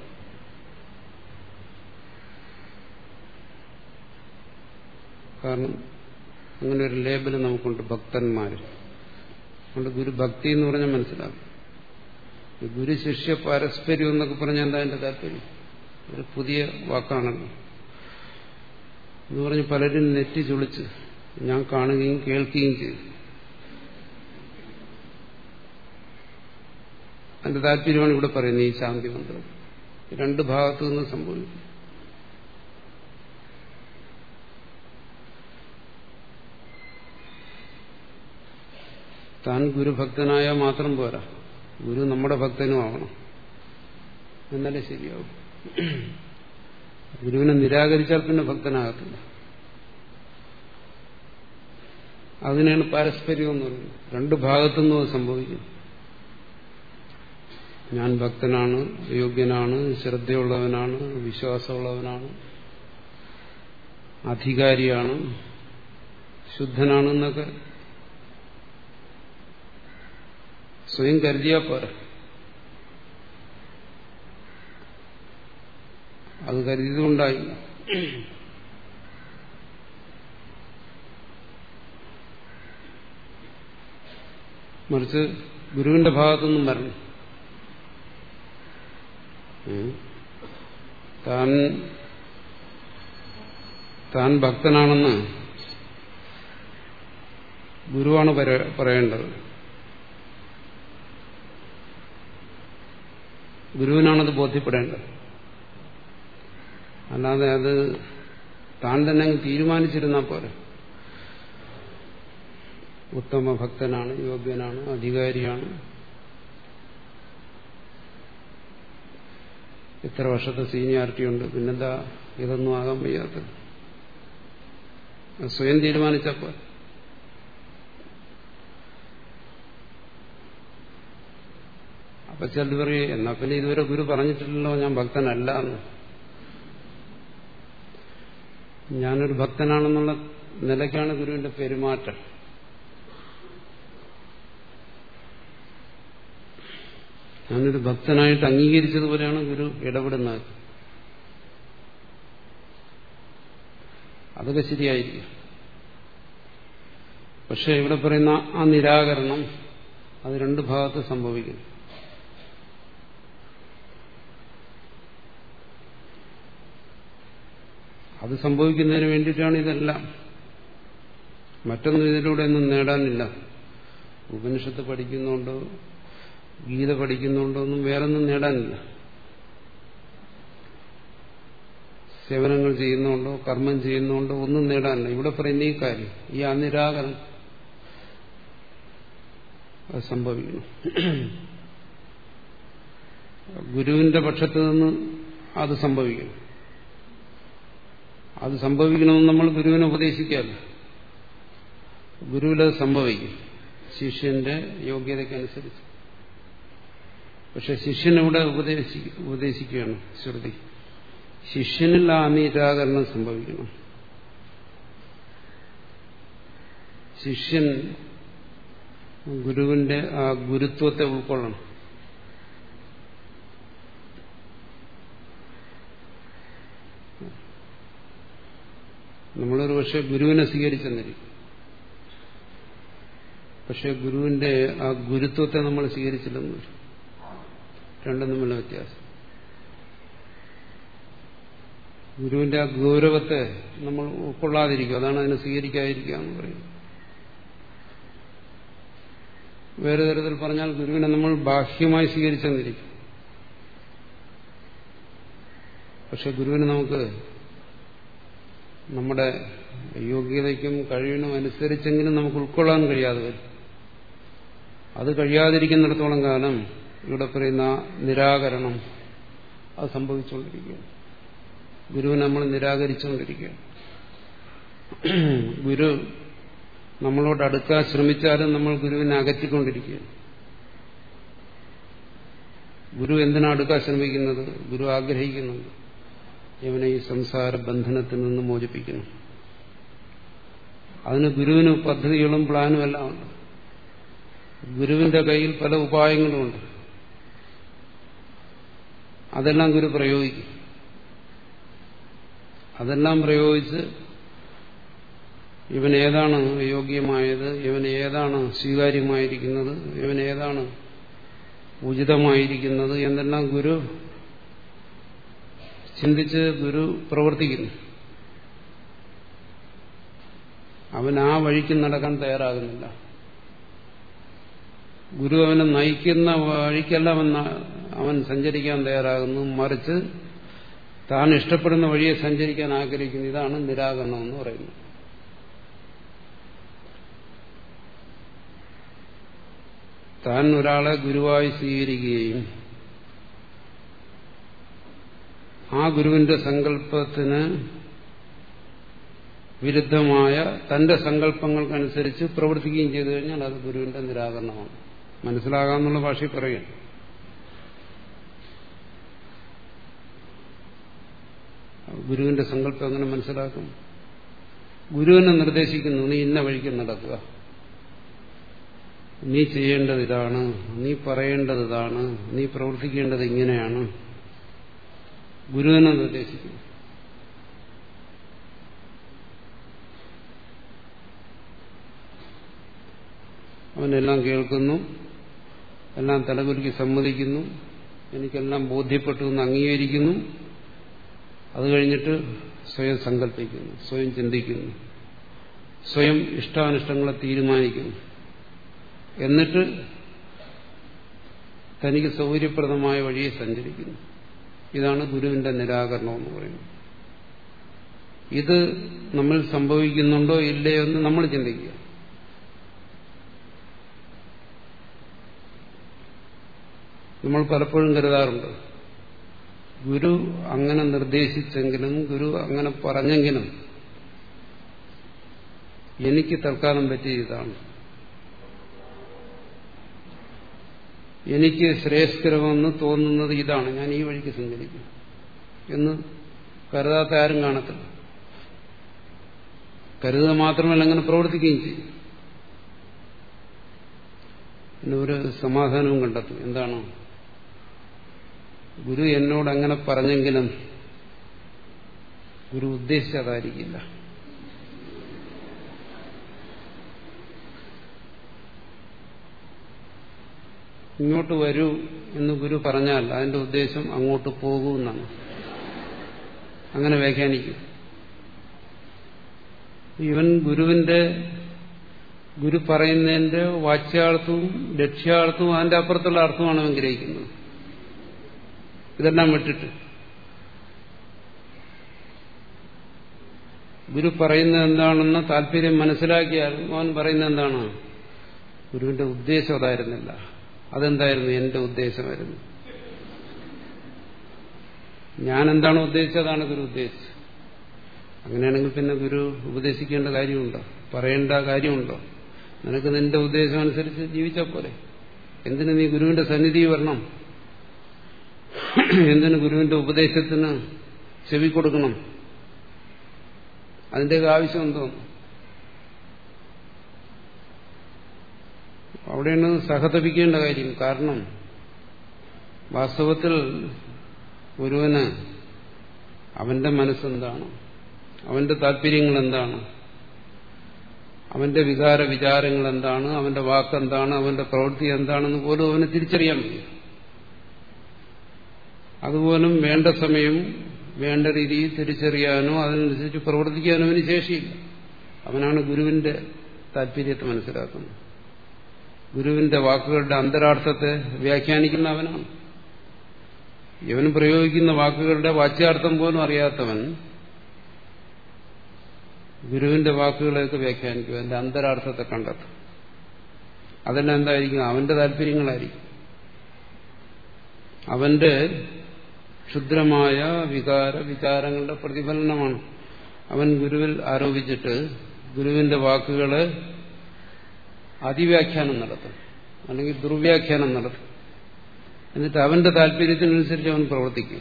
കാരണം അങ്ങനെ ഒരു ലേബൽ നമുക്കുണ്ട് ഭക്തന്മാർ അതുകൊണ്ട് ഗുരുഭക്തി എന്ന് പറഞ്ഞാൽ മനസ്സിലാവും. ഗുരു ശിഷ്യ പാരസ്പര്യം എന്നൊക്കെ പറഞ്ഞാൽ എന്താ എന്റെ താല്പര്യം? ഒരു പുതിയ വാക്കാണല്ലോ. എന്ന് പറഞ്ഞ് പലരും നെറ്റി ചുളിച്ച് ഞാൻ കാണുകയും കേൾക്കുകയും ചെയ്തു. അതിന്റെ താല്പര്യമാണ് ഇവിടെ പറയുന്നത് ഈ ശാന്തി മന്ത്രം രണ്ട് ഭാഗത്തു നിന്ന് സംഭവിക്കും. താൻ ഗുരുഭക്തനായ മാത്രം പോരാ. ഗുരു നമ്മുടെ ഭക്തനും ആവണം. എന്നാലേ ശരിയാവും. ഗുരുവിനെ നിരാകരിച്ചാൽ പിന്നെ ഭക്തനാകത്തില്ല. അതിനാണ് പാരസ്പര്യം എന്ന് പറയുന്നത്. രണ്ട് ഭാഗത്തുനിന്നും അത് സംഭവിക്കും ഞാൻ ഭക്തനാണ് യോഗ്യനാണ് ശ്രദ്ധയുള്ളവനാണ് വിശ്വാസമുള്ളവനാണ് അധികാരിയാണ് ശുദ്ധനാണെന്നൊക്കെ. സ്വയം കരുതിയാ പോരാ. അത് കരുതിയതുകൊണ്ടായി. മറിച്ച് ഗുരുവിന്റെ ഭാഗത്തൊന്നും വരണം. താൻ താൻ ഭക്തനാണെന്ന് ഗുരുവാണ് പറയേണ്ടത്. ഗുരുവിനാണത് ബോധ്യപ്പെടേണ്ടത്. അല്ലാതെ അത് താൻ തന്നെ അങ്ങ് തീരുമാനിച്ചിരുന്നാൽ പോരെ. ഉത്തമ ഭക്തനാണ് യോഗ്യനാണ് അധികാരിയാണ്. ഇത്ര വർഷത്തെ സീനിയോറിറ്റി ഉണ്ട്. പിന്നെന്താ? ഇതൊന്നും ആകാൻ വയ്യാത്തത് അത് സ്വയം തീരുമാനിച്ചപ്പോ. അപ്പൊ ചിലർ പറയും എന്നാ പിന്നെ ഇതുവരെ ഗുരു പറഞ്ഞിട്ടില്ലല്ലോ ഞാൻ ഭക്തനല്ല എന്ന് ഞാനൊരു ഭക്തനാണെന്നുള്ള നിലയ്ക്കാണ് ഗുരുവിന്റെ പെരുമാറ്റം. ഞാനൊരു ഭക്തനായിട്ട് അംഗീകരിച്ചതുപോലെയാണ് ഗുരു ഇടപെടുന്നത്. അതൊക്കെ ശരിയായിരിക്കും. പക്ഷെ ഇവിടെ പറയുന്ന ആ നിരാകരണം അത് രണ്ട് ഭാഗത്ത് സംഭവിക്കും അത് സംഭവിക്കുന്നതിന് വേണ്ടിയിട്ടാണ് ഇതെല്ലാം. മറ്റൊന്നും ഇതിലൂടെ ഒന്നും നേടാനില്ല. ഉപനിഷത്ത് പഠിക്കുന്നുണ്ടോ ഗീത പഠിക്കുന്നുണ്ടോന്നും വേറൊന്നും നേടാനില്ല. സേവനങ്ങൾ ചെയ്യുന്നുണ്ടോ കർമ്മം ചെയ്യുന്നുണ്ടോ ഒന്നും നേടാനില്ല. ഇവിടെ പറയുന്ന ഈ കാര്യം ഈ അനിരാകരണം അത് ഗുരുവിന്റെ പക്ഷത്ത് നിന്ന് അത് സംഭവിക്കും അത് സംഭവിക്കണമെന്ന് നമ്മൾ ഗുരുവിനെ ഉപദേശിക്കാമല്ലോ ഗുരുവിലത് സംഭവിക്കും. ശിഷ്യന്റെ യോഗ്യതയ്ക്കനുസരിച്ച്. പക്ഷെ ശിഷ്യനിവിടെ ഉപദേശി ഉപദേശിക്കുകയാണ്. ശ്രുതി. ശിഷ്യനിൽ ആ നിരാകരണം സംഭവിക്കണം. ശിഷ്യൻ ഗുരുവിന്റെ ആ ഗുരുത്വത്തെ ഉൾക്കൊള്ളണം. നമ്മളൊരു പക്ഷെ ഗുരുവിനെ സ്വീകരിച്ചെന്നിരിക്കും. പക്ഷെ ഗുരുവിന്റെ ആ ഗുരുത്വത്തെ നമ്മൾ സ്വീകരിച്ചില്ലെന്ന് വരും. രണ്ടും തമ്മിലുള്ള വ്യത്യാസം. ഗുരുവിന്റെ ആ ഗൗരവത്തെ നമ്മൾ ഉൾക്കൊള്ളാതിരിക്കും അതാണ് അതിനെ സ്വീകരിക്കാതിരിക്കുക എന്ന് പറയുന്നത്. വേറെ തരത്തിൽ പറഞ്ഞാൽ ഗുരുവിനെ നമ്മൾ ബാഹ്യമായി സ്വീകരിച്ചെന്നിരിക്കും. പക്ഷെ ഗുരുവിന് നമുക്ക് നമ്മുടെ യോഗ്യതയ്ക്കും കഴിവിനും അനുസരിച്ചെങ്കിലും നമുക്ക് ഉൾക്കൊള്ളാൻ കഴിയാതെ വരും. അത് കഴിയാതിരിക്കുന്നിടത്തോളം കാലം ഇവിടെ പറയുന്ന നിരാകരണം അത് സംഭവിച്ചുകൊണ്ടിരിക്കുകയാണ്. ഗുരുവിനെ നമ്മൾ നിരാകരിച്ചുകൊണ്ടിരിക്കുകയാണ്. ഗുരു നമ്മളോട് അടുക്കാൻ ശ്രമിച്ചാലും നമ്മൾ ഗുരുവിനെ അകറ്റിക്കൊണ്ടിരിക്കുകയാണ്. ഗുരു എന്തിനാ അടുക്കാൻ ശ്രമിക്കുന്നത്? ഗുരു ആഗ്രഹിക്കുന്നുണ്ട്. ഇവനെ ഈ സംസാര ബന്ധനത്തിൽ നിന്ന് മോചിപ്പിക്കുന്നു. അതിന് ഗുരുവിന് പദ്ധതികളും പ്ലാനും എല്ലാം ഉണ്ട്. ഗുരുവിന്റെ കയ്യിൽ പല ഉപായങ്ങളുമുണ്ട്. അതെല്ലാം ഗുരു പ്രയോഗിക്കും. അതെല്ലാം പ്രയോഗിച്ച് ഇവൻ ഏതാണ് യോഗ്യമായത് ഇവൻ ഏതാണ് സ്വീകാര്യമായിരിക്കുന്നത് ഇവൻ ഏതാണ് ഉചിതമായിരിക്കുന്നത് എന്തെല്ലാം ഗുരു ചിന്തിച്ച് ഗുരു പ്രവർത്തിക്കുന്നു. അവൻ ആ വഴിക്ക് നടക്കാൻ തയ്യാറാകുന്നില്ല. ഗുരു അവനെ നയിക്കുന്ന വഴിക്കല്ല അവൻ അവൻ സഞ്ചരിക്കാൻ തയ്യാറാകുന്നു. മറിച്ച് താൻ ഇഷ്ടപ്പെടുന്ന വഴിയെ സഞ്ചരിക്കാൻ ആഗ്രഹിക്കുന്നു. ഇതാണ് നിരാകരണം എന്ന് പറയുന്നത്. താൻ ഒരാളെ ഗുരുവായി സ്വീകരിക്കുകയും ആ ഗുരുവിന്റെ സങ്കല്പത്തിന് വിരുദ്ധമായ തന്റെ സങ്കല്പങ്ങൾക്കനുസരിച്ച് പ്രവർത്തിക്കുകയും ചെയ്തു കഴിഞ്ഞാൽ അത് ഗുരുവിന്റെ നിരാകരണമാണ്. മനസ്സിലാകാമെന്നുള്ള ഭാഷയിൽ പറയുകയാണ്. ഗുരുവിന്റെ സങ്കല്പം എങ്ങനെ മനസ്സിലാക്കും? ഗുരുവിനെ നിർദ്ദേശിക്കുന്നു നീ ഇന്ന വഴിക്ക് നടക്കുക. നീ ചെയ്യേണ്ടത് ഇതാണ് നീ പറയേണ്ടത് ഇതാണ് നീ പ്രവർത്തിക്കേണ്ടത് ഇങ്ങനെയാണ്. ഗുരുവിനെ നിർദ്ദേശിക്കുന്നു. അവനെല്ലാം കേൾക്കുന്നു എല്ലാം തലകുലുക്കി സമ്മതിക്കുന്നു എനിക്കെല്ലാം ബോധ്യപ്പെട്ടു എന്ന് അംഗീകരിക്കുന്നു. അത് കഴിഞ്ഞിട്ട് സ്വയം സങ്കല്പിക്കുന്നു സ്വയം ചിന്തിക്കുന്നു സ്വയം ഇഷ്ടാനിഷ്ടങ്ങളെ തീരുമാനിക്കുന്നു. എന്നിട്ട് തനിക്ക് സൗകര്യപ്രദമായ വഴിയെ സഞ്ചരിക്കുന്നു. ഇതാണ് ഗുരുവിന്റെ നിരാകരണം എന്ന് പറയുന്നത്. ഇത് നമ്മൾ സംഭവിക്കുന്നുണ്ടോ ഇല്ലയോ എന്ന് നമ്മൾ ചിന്തിക്കുക. നമ്മൾ പലപ്പോഴും കരുതാറുണ്ട് ഗുരു അങ്ങനെ നിർദ്ദേശിച്ചെങ്കിലും ഗുരു അങ്ങനെ പറഞ്ഞെങ്കിലും എനിക്ക് തൽക്കാലം പറ്റിയ ഇതാണ്. എനിക്ക് ശ്രേയസ്കരമെന്ന് തോന്നുന്നത് ഇതാണ്. ഞാൻ ഈ വഴിക്ക് സഞ്ചരിക്കും എന്ന് കരുതാത്ത ആരും കാണത്തില്ല. കരുതുക മാത്രമല്ല അങ്ങനെ പ്രവർത്തിക്കുകയും ചെയ്യും. ഒരു സമാധാനവും കണ്ടെത്തും. എന്താണ്? ഗുരു എന്നോട് അങ്ങനെ പറഞ്ഞെങ്കിലും ഗുരു ഉദ്ദേശിച്ചതായിരിക്കില്ല. ഇങ്ങോട്ട് വരൂ എന്ന് ഗുരു പറഞ്ഞാൽ അതിന്റെ ഉദ്ദേശം അങ്ങോട്ട് പോകൂ എന്നാണ്. അങ്ങനെ വ്യാഖ്യാനിക്കും. ഇവൻ ഗുരുവിന്റെ ഗുരു പറയുന്നതിന്റെ വാച്യാർത്ഥവും ലക്ഷ്യാർത്ഥവും അതിന്റെ അപ്പുറത്തുള്ള അർത്ഥമാണ് അവൻ ഗ്രഹിക്കുന്നത്. ഇതെല്ലാം വിട്ടിട്ട്. ഗുരു പറയുന്നത് എന്താണെന്ന് താല്പര്യം മനസ്സിലാക്കിയാൽ മോൻ പറയുന്നത് എന്താണ്? ഗുരുവിന്റെ ഉദ്ദേശം അതായിരുന്നില്ല. അതെന്തായിരുന്നു? എന്റെ ഉദ്ദേശമായിരുന്നു. ഞാൻ എന്താണ് ഉദ്ദേശിച്ചതാണ് ഗുരു ഉദ്ദേശിച്ചത്. അങ്ങനെയാണെങ്കിൽ പിന്നെ ഗുരു ഉപദേശിക്കേണ്ട കാര്യമുണ്ടോ? പറയേണ്ട കാര്യമുണ്ടോ? നിനക്ക് നിന്റെ ഉദ്ദേശം അനുസരിച്ച് ജീവിച്ചാൽ പോലെ എന്തിനു നീ ഗുരുവിന്റെ സന്നിധി വരണം? എന്തിനു ഗുരുവിന്റെ ഉപദേശത്തിന് ചെവി കൊടുക്കണം? അതിന്റെയൊക്കെ ആവശ്യം എന്തോ അവിടെയാണ് സഹതപിക്കേണ്ട കാര്യം. കാരണം വാസ്തവത്തിൽ ഒരുവന് അവന്റെ മനസ്സെന്താണ്? അവന്റെ താല്പര്യങ്ങൾ എന്താണ് അവന്റെ വികാര വിചാരങ്ങൾ എന്താണ് അവന്റെ വാക്കെന്താണ്? അവന്റെ പ്രവൃത്തി എന്താണെന്ന് പോലും അവന് തിരിച്ചറിയാൻ വയ്യ അതുപോലും വേണ്ട സമയം വേണ്ട രീതിയിൽ തിരിച്ചറിയാനോ അതിനനുസരിച്ച് പ്രവർത്തിക്കാനോ അവന് ശേഷിയില്ല. അവനാണ് ഗുരുവിന്റെ താല്പര്യത്തെ മനസ്സിലാക്കുന്നത്. ഗുരുവിന്റെ വാക്കുകളുടെ അന്തരാർത്ഥത്തെ വ്യാഖ്യാനിക്കുന്ന അവനാണ്. ഇവൻ പ്രയോഗിക്കുന്ന വാക്കുകളുടെ വാച്യാർത്ഥം പോലും അറിയാത്തവൻ ഗുരുവിന്റെ വാക്കുകളെയൊക്കെ വ്യാഖ്യാനിക്കും. അതിന്റെ അന്തരാർത്ഥത്തെ കണ്ടെത്തും. അതെല്ലാം എന്തായിരിക്കും? അവന്റെ താല്പര്യങ്ങളായിരിക്കും അവന്റെ ക്ഷുദ്രമായ വികാര വികാരങ്ങളുടെ പ്രതിഫലനമാണ്. അവൻ ഗുരുവിൽ ആരോപിച്ചിട്ട് ഗുരുവിന്റെ വാക്കുകളെ അതിവ്യാഖ്യാനം നടത്തും. അല്ലെങ്കിൽ ദുർവ്യാഖ്യാനം നടത്തും. എന്നിട്ട് അവന്റെ താല്പര്യത്തിനനുസരിച്ച് അവൻ പ്രവർത്തിക്കും.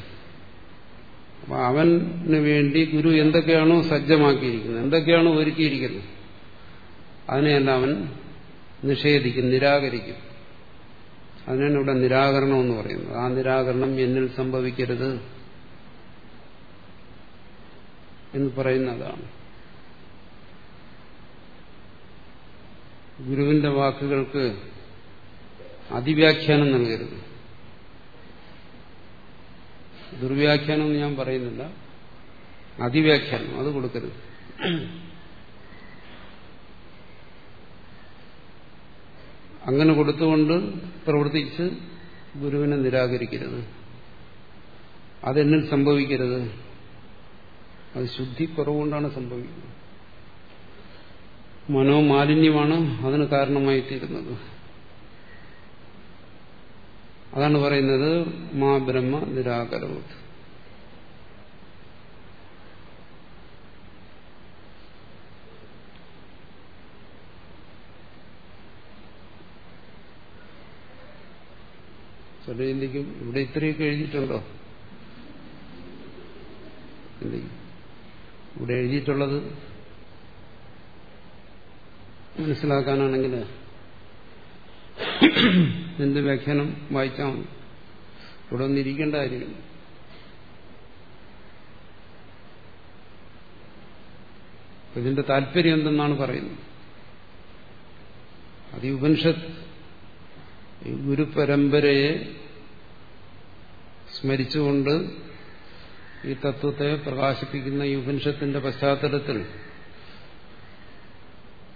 അപ്പൊ അവന് വേണ്ടി ഗുരു എന്തൊക്കെയാണോ സജ്ജമാക്കിയിരിക്കുന്നത് എന്തൊക്കെയാണോ ഒരുക്കിയിരിക്കുന്നത് അതിനെയെല്ലാം അവൻ നിഷേധിക്കും നിരാകരിക്കും. അതിനാണ് ഇവിടെ നിരാകരണം എന്ന് പറയുന്നത്. ആ നിരാകരണം എന്നിൽ സംഭവിക്കരുത് എന്ന് പറയുന്നതാണ്. ഗുരുവിന്റെ വാക്കുകൾക്ക് അതിവ്യാഖ്യാനം നൽകരുത്. ദുർവ്യാഖ്യാനം എന്ന് ഞാൻ പറയുന്നില്ല. അതിവ്യാഖ്യാനം അത് കൊടുക്കരുത്. അങ്ങനെ കൊടുത്തുകൊണ്ട് പ്രവർത്തിച്ച് ഗുരുവിനെ നിരാകരിക്കരുത്. അതെന്നിൽ സംഭവിക്കരുത്. അത് ശുദ്ധി കുറവുകൊണ്ടാണ് സംഭവിക്കുന്നത്. മനോമാലിന്യമാണ് അതിന് കാരണമായി തീരുന്നത് അതാണ് പറയുന്നത് മാ ബ്രഹ്മ നിരാകരവത് ചില ചിന്തിക്കും ഇവിടെ ഇത്രയൊക്കെ എഴുതിയിട്ടുണ്ടോ? ഇവിടെ എഴുതിയിട്ടുള്ളത് മനസ്സിലാക്കാനാണെങ്കിൽ എന്റെ വ്യാഖ്യാനം വായിച്ചാൽ ഇവിടെ ഒന്നും ഇരിക്കേണ്ട കാര്യമില്ല ഇതിന്റെ താല്പര്യം എന്തെന്നാണ് പറയുന്നത്? അത് ഉപനിഷത്ത് ഈ ഗുരുപരമ്പരയെ സ്മരിച്ചുകൊണ്ട് ഈ തത്വത്തെ പ്രകാശിപ്പിക്കുന്ന ഈ ഉപനിഷത്തിന്റെ പശ്ചാത്തലത്തിൽ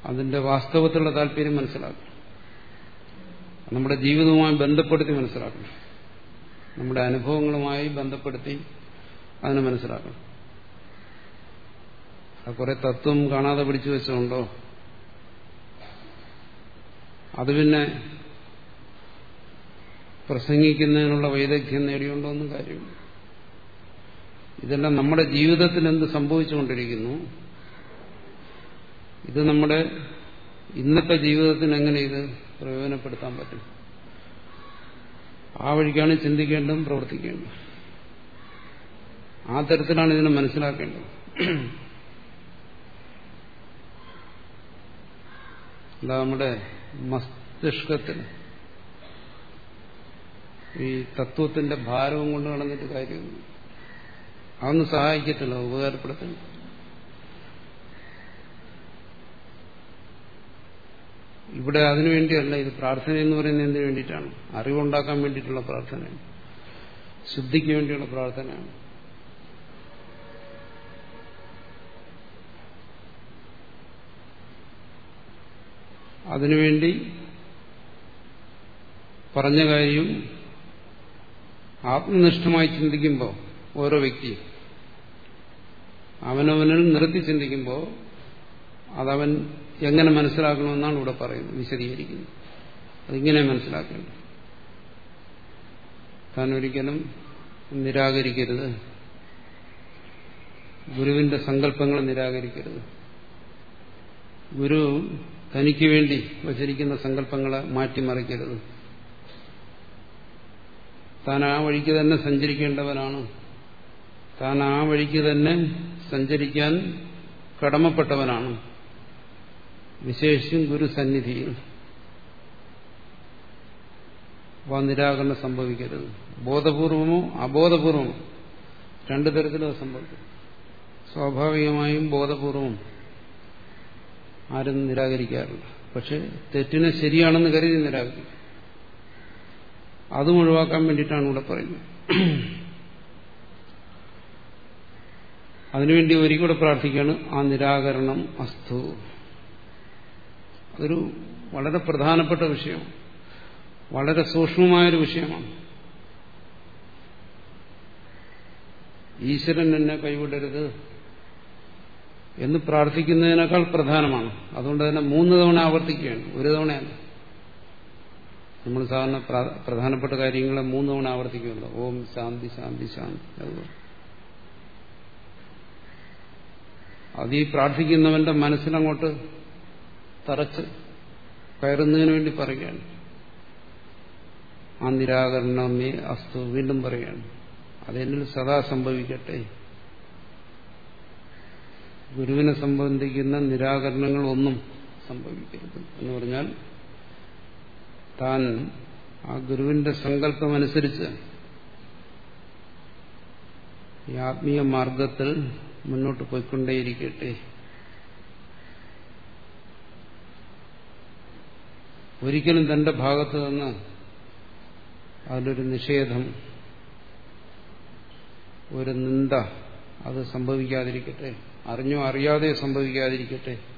അതിന്റെ വാസ്തവത്തിലുള്ള താല്പര്യം മനസ്സിലാക്കണം നമ്മുടെ ജീവിതവുമായി ബന്ധപ്പെടുത്തി മനസ്സിലാക്കണം നമ്മുടെ അനുഭവങ്ങളുമായി ബന്ധപ്പെടുത്തി അതിനെ മനസ്സിലാക്കണം അത് കുറെ തത്വം കാണാതെ പിടിച്ചു വെച്ചുകൊണ്ടോ അത് പിന്നെ പ്രസംഗിക്കുന്നതിനുള്ള വൈദഗ്ധ്യം നേടിയുണ്ടോ ഒന്നും കാര്യമില്ല ഇതെല്ലാം നമ്മുടെ ജീവിതത്തിൽ എന്ത് സംഭവിച്ചുകൊണ്ടിരിക്കുന്നു ഇത് നമ്മുടെ ഇന്നത്തെ ജീവിതത്തിന് എങ്ങനെ ഇത് പ്രയോജനപ്പെടുത്താൻ പറ്റും? ആ വഴിക്കാണ് ചിന്തിക്കേണ്ടതും പ്രവർത്തിക്കേണ്ടതും. ആ തരത്തിലാണ് ഇതിനെ മനസ്സിലാക്കേണ്ടത്. നമ്മുടെ മസ്തിഷ്കത്തിൽ ഈ തത്വത്തിന്റെ ഭാരവും കൊണ്ട് നടന്നിട്ട് കാര്യമൊന്നും അതൊന്നും സഹായിക്കത്തില്ല ഉപകാരപ്പെടുത്തില്ല. ഇവിടെ അതിനുവേണ്ടിയല്ല ഇത് പ്രാർത്ഥന എന്ന് പറയുന്നത് എന്തിനു വേണ്ടിയിട്ടാണ്? അറിവുണ്ടാക്കാൻ വേണ്ടിയിട്ടുള്ള പ്രാർത്ഥനയാണ്. ശുദ്ധിക്ക് വേണ്ടിയുള്ള പ്രാർത്ഥനയാണ്. അതിനുവേണ്ടി പറഞ്ഞ കാര്യം ആത്മനിഷ്ഠമായി ചിന്തിക്കുമ്പോൾ ഓരോ വ്യക്തി അവനവനിൽ നിർത്തി ചിന്തിക്കുമ്പോൾ അതവൻ എങ്ങനെ മനസ്സിലാക്കണമെന്നാണ് ഇവിടെ പറയുന്നത് വിശദീകരിക്കുന്നത്. അതിങ്ങനെ മനസ്സിലാക്കേണ്ടത്. താൻ ഒരിക്കലും നിരാകരിക്കരുത്. ഗുരുവിന്റെ സങ്കല്പങ്ങൾ നിരാകരിക്കരുത്. ഗുരു തനിക്ക് വേണ്ടി വച്ചിരിക്കുന്ന സങ്കല്പങ്ങളെ മാറ്റിമറിക്കരുത്. താൻ ആ വഴിക്ക് തന്നെ സഞ്ചരിക്കേണ്ടവനാണ്. താൻ ആ വഴിക്ക് തന്നെ സഞ്ചരിക്കാൻ കടമപ്പെട്ടവനാണ്. വിശേഷിച്ചും ഗുരുസന്നിധിയിൽ നിരാകരണം സംഭവിക്കരുത്. ബോധപൂർവമോ അബോധപൂർവമോ രണ്ടു തരത്തിലും സംഭവിക്കും. സ്വാഭാവികമായും ബോധപൂർവം ആരും നിരാകരിക്കാറില്ല. പക്ഷെ തെറ്റിനെ ശരിയാണെന്ന് കരുതി നിരാകരിക്കും. അതും ഒഴിവാക്കാൻ വേണ്ടിയിട്ടാണ് ഇവിടെ പറയുന്നത്. അതിനുവേണ്ടി ഒരിക്കലും പ്രാർത്ഥിക്കുകയാണ് ആ നിരാകരണം അസ്തു. അതൊരു വളരെ പ്രധാനപ്പെട്ട വിഷയമാണ് വളരെ സൂക്ഷ്മമായൊരു വിഷയമാണ്. ഈശ്വരൻ എന്നെ കൈവിടരുത് എന്ന് പ്രാർത്ഥിക്കുന്നതിനേക്കാൾ പ്രധാനമാണ്. അതുകൊണ്ട് തന്നെ മൂന്ന് തവണ ആവർത്തിക്കുകയാണ്. ഒരു തവണയല്ല. നമ്മൾ സാധാരണ പ്രധാനപ്പെട്ട കാര്യങ്ങളെ മൂന്ന് തവണ ആവർത്തിക്കുമല്ലോ ഓം ശാന്തി ശാന്തി ശാന്തി. അതുപോലെ അത് ഈ പ്രാർത്ഥിക്കുന്നവന്റെ മനസ്സിലങ്ങോട്ട് തറച്ച് കയറുന്നതിന് വേണ്ടി പറയുകയാണ്. ആ നിരാകരണമേ അസ്തു വീണ്ടും പറയുകയാണ്. അതെന്നിൽ സദാ സംഭവിക്കട്ടെ. ഗുരുവിനെ സംബന്ധിക്കുന്ന നിരാകരണങ്ങളൊന്നും സംഭവിക്കരുത് എന്ന് പറഞ്ഞാൽ താൻ ആ ഗുരുവിന്റെ സങ്കല്പമനുസരിച്ച് ഈ ആത്മീയ മാർഗത്തിൽ മുന്നോട്ട് പോയിക്കൊണ്ടേയിരിക്കട്ടെ. ഒരിക്കലും തന്റെ ഭാഗത്ത് നിന്ന് അതിലൊരു നിഷേധം ഒരു നിന്ദ അത് സംഭവിക്കാതിരിക്കട്ടെ. അറിഞ്ഞോ അറിയാതെ സംഭവിക്കാതിരിക്കട്ടെ.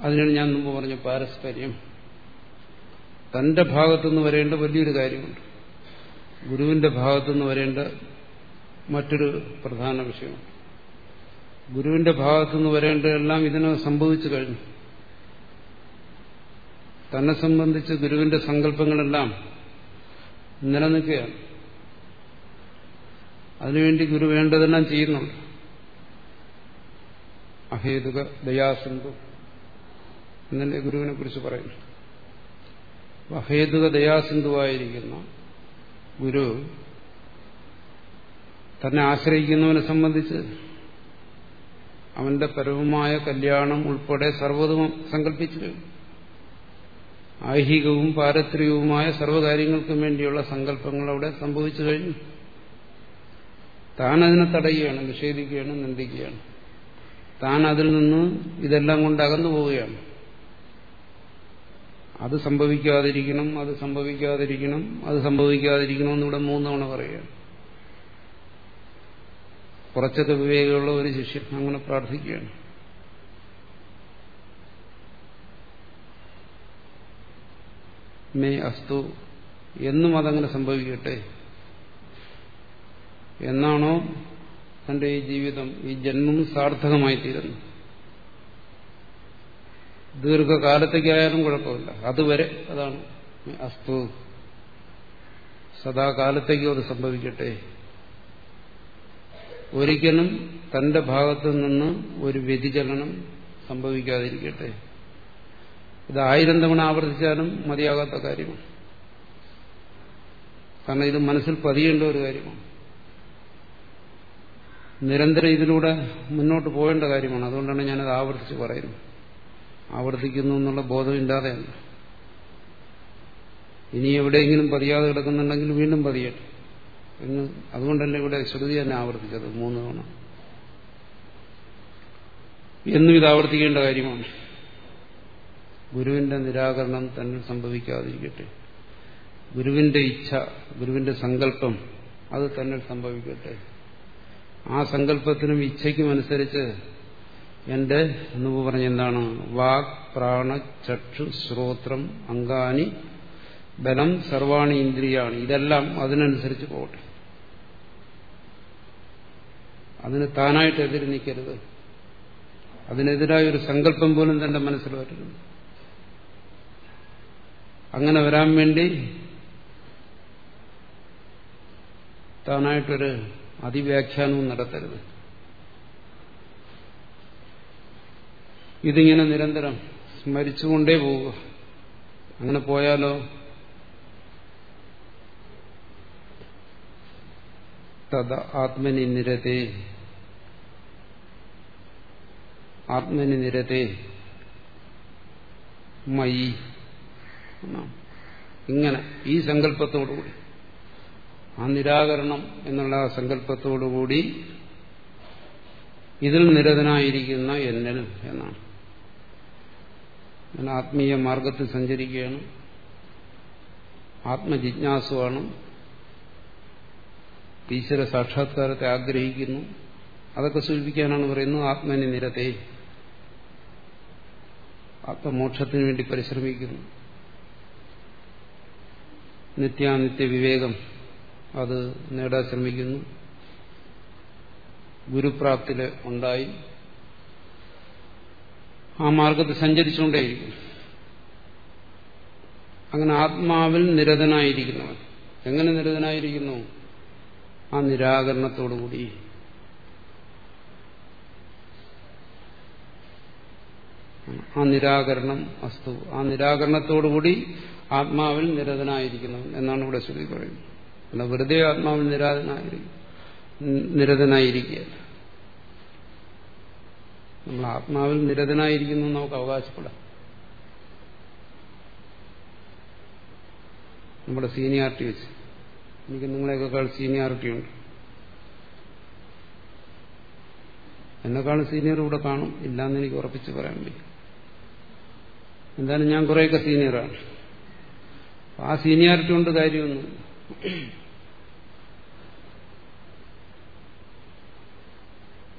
അതിനാണ് ഞാൻ മുമ്പ് പറഞ്ഞ പാരസ്പര്യം. തന്റെ ഭാഗത്തുനിന്ന് വരേണ്ട വലിയൊരു കാര്യമുണ്ട്. ഗുരുവിന്റെ ഭാഗത്തുനിന്ന് വരേണ്ട മറ്റൊരു പ്രധാന വിഷയമാണ് ഗുരുവിന്റെ ഭാഗത്തുനിന്ന് വരേണ്ടതെല്ലാം ഇതിന് സംഭവിച്ചു കഴിഞ്ഞു. തന്നെ സംബന്ധിച്ച് ഗുരുവിന്റെ സങ്കല്പങ്ങളെല്ലാം നിലനിൽക്കുകയാണ്. അതിനുവേണ്ടി ഗുരു വേണ്ടതെല്ലാം ചെയ്യുന്നുണ്ട്. അഹേതുക ദയാസിന്ധു എന്നല്ലേ ഗുരുവിനെ കുറിച്ച് പറയുന്നു അഹേതുക ദയാസിന്ധുവായിരിക്കുന്ന ഗുരു തന്നെ ആശ്രയിക്കുന്നവനെ സംബന്ധിച്ച് അവന്റെ പരവുമായ കല്യാണം ഉൾപ്പെടെ സർവതും സങ്കല്പിച്ചു ഐഹികവും പാരത്രികവുമായ സർവകാര്യങ്ങൾക്കും വേണ്ടിയുള്ള സങ്കല്പങ്ങൾ അവിടെ സംഭവിച്ചു കഴിഞ്ഞു. താൻ അതിനെ തടയുകയാണ് നിഷേധിക്കുകയാണ് നിന്ദിക്കുകയാണ്. താൻ അതിൽ നിന്ന് ഇതെല്ലാം കൊണ്ട് അകന്നു പോവുകയാണ്. അത് സംഭവിക്കാതിരിക്കണം അത് സംഭവിക്കാതിരിക്കണം അത് സംഭവിക്കാതിരിക്കണം എന്നിവിടെ മൂന്നവണ പറയുകയാണ്. കുറച്ചൊക്കെ വിവേകമുള്ള ഒരു ശിഷ്യൻ അങ്ങനെ പ്രാർത്ഥിക്കുകയാണ്. മേ അസ്തു എന്നും അതങ്ങനെ സംഭവിക്കട്ടെ? എന്നാണോ തന്റെ ഈ ജീവിതം ഈ ജന്മം സാർത്ഥകമായി തീരുന്നു ദീർഘകാലത്തേക്കായാലും കുഴപ്പമില്ല. അതുവരെ അതാണ് അസ്തു. സദാകാലത്തേക്കും അത് സംഭവിക്കട്ടെ. ഒരിക്കലും തന്റെ ഭാഗത്തു നിന്ന് ഒരു വ്യതിചലനം സംഭവിക്കാതിരിക്കട്ടെ. ഇത് ആയിരം തവണ ആവർത്തിച്ചാലും മതിയാകാത്ത കാര്യമാണ്. കാരണം ഇത് മനസ്സിൽ പതിയേണ്ട ഒരു കാര്യമാണ്. നിരന്തരം ഇതിലൂടെ മുന്നോട്ട് പോകേണ്ട കാര്യമാണ്. അതുകൊണ്ടാണ് ഞാനത് ആവർത്തിച്ച് പറയുന്നത്. ആവർത്തിക്കുന്നു എന്നുള്ള ബോധമില്ലാതെയാണ് ഇനി എവിടെയെങ്കിലും പതിയാതെ കിടക്കുന്നുണ്ടെങ്കിൽ വീണ്ടും പതിയട്ടെ. എന്ന് അതുകൊണ്ടല്ലേ ഇവിടെ ശ്രുതി തന്നെ ആവർത്തിച്ചത് മൂന്ന് തവണ. എന്നും ഇത് ആവർത്തിക്കേണ്ട കാര്യമാണ്. ഗുരുവിന്റെ നിരാകരണം തന്നെ സംഭവിക്കാതിരിക്കട്ടെ. ഗുരുവിന്റെ ഇച്ഛ ഗുരുവിന്റെ സങ്കല്പം അത് തന്നെ സംഭവിക്കട്ടെ. ആ സങ്കല്പത്തിനും ഇച്ഛയ്ക്കും അനുസരിച്ച് എന്റെ എന്ന് പറഞ്ഞ എന്താണ്? വാക് പ്രാണ ചക്ഷു ശ്രോത്രം അങ്കാനി ബലം സർവാണി ഇന്ദ്രിയാണ്. ഇതെല്ലാം അതിനനുസരിച്ച് പോകട്ടെ. അതിന് താനായിട്ട് എതിര് നിൽക്കരുത്. അതിനെതിരായ ഒരു സങ്കല്പം പോലും തന്റെ മനസ്സിൽ വരരുത്. അങ്ങനെ വരാൻ വേണ്ടി താനായിട്ടൊരു അതിവ്യാഖ്യാനവും നടത്തരുത്. ഇതിങ്ങനെ നിരന്തരം സ്മരിച്ചുകൊണ്ടേ പോവുക. അങ്ങനെ പോയാലോ? തദ ആത്മനി നിരതേ ആത്മനി നിരതേ മയി. ഇങ്ങനെ ഈ സങ്കല്പത്തോടുകൂടി. ആ നിരാകരണം എന്നുള്ള ആ സങ്കല്പത്തോടുകൂടി ഇതിൽ നിരതനായിരിക്കുന്ന എന്നൽ എന്നാണ്. ഞാൻ ആത്മീയ മാർഗത്തിൽ സഞ്ചരിക്കുകയാണ്. ആത്മജിജ്ഞാസുവാണ് ഈശ്വര സാക്ഷാത്കാരത്തെ ആഗ്രഹിക്കുന്നു. അതൊക്കെ സൂചിപ്പിക്കാനാണ് പറയുന്നത് ആത്മനി നിരത്തെ. ആത്മമോക്ഷത്തിന് വേണ്ടി പരിശ്രമിക്കുന്നു. നിത്യാനിത്യ വിവേകം അത് നേടാൻ ശ്രമിക്കുന്നു. ഗുരുപ്രാപ്തിയിൽ ഉണ്ടായി. ആ മാർഗത്തിൽ സഞ്ചരിച്ചുകൊണ്ടേയിരിക്കും. അങ്ങനെ ആത്മാവിൽ നിരതനായിരിക്കുന്നവൻ. എങ്ങനെ നിരതനായിരിക്കുന്നു? ആ നിരാകരണത്തോടുകൂടി ആ നിരാകരണം അസ്തു ആ നിരാകരണത്തോടുകൂടി ആത്മാവിൽ നിരതനായിരിക്കുന്നവൻ എന്നാണ് ഇവിടെ ശ്രുതി പറയുന്നത്. വെറുതെ ആത്മാവിൽ നിരാതനായിരിക്കും. നിരതനായിരിക്കുകയല്ല. നമ്മൾ ആത്മാവിൽ നിരതനായിരിക്കുന്നു നമുക്ക് അവകാശപ്പെടാം. നമ്മുടെ സീനിയാരിറ്റി വെച്ച്. എനിക്ക് നിങ്ങളെക്കാൾ സീനിയാരിറ്റി ഉണ്ട്. എന്നെക്കാളും സീനിയർ ഇവിടെ കാണും. ഇല്ലാന്ന് എനിക്ക് ഉറപ്പിച്ച് പറയാൻ പറ്റും എന്തായാലും ഞാൻ കുറേയൊക്കെ സീനിയറാണ് ആ സീനിയാരിറ്റി കൊണ്ട് കാര്യമൊന്നും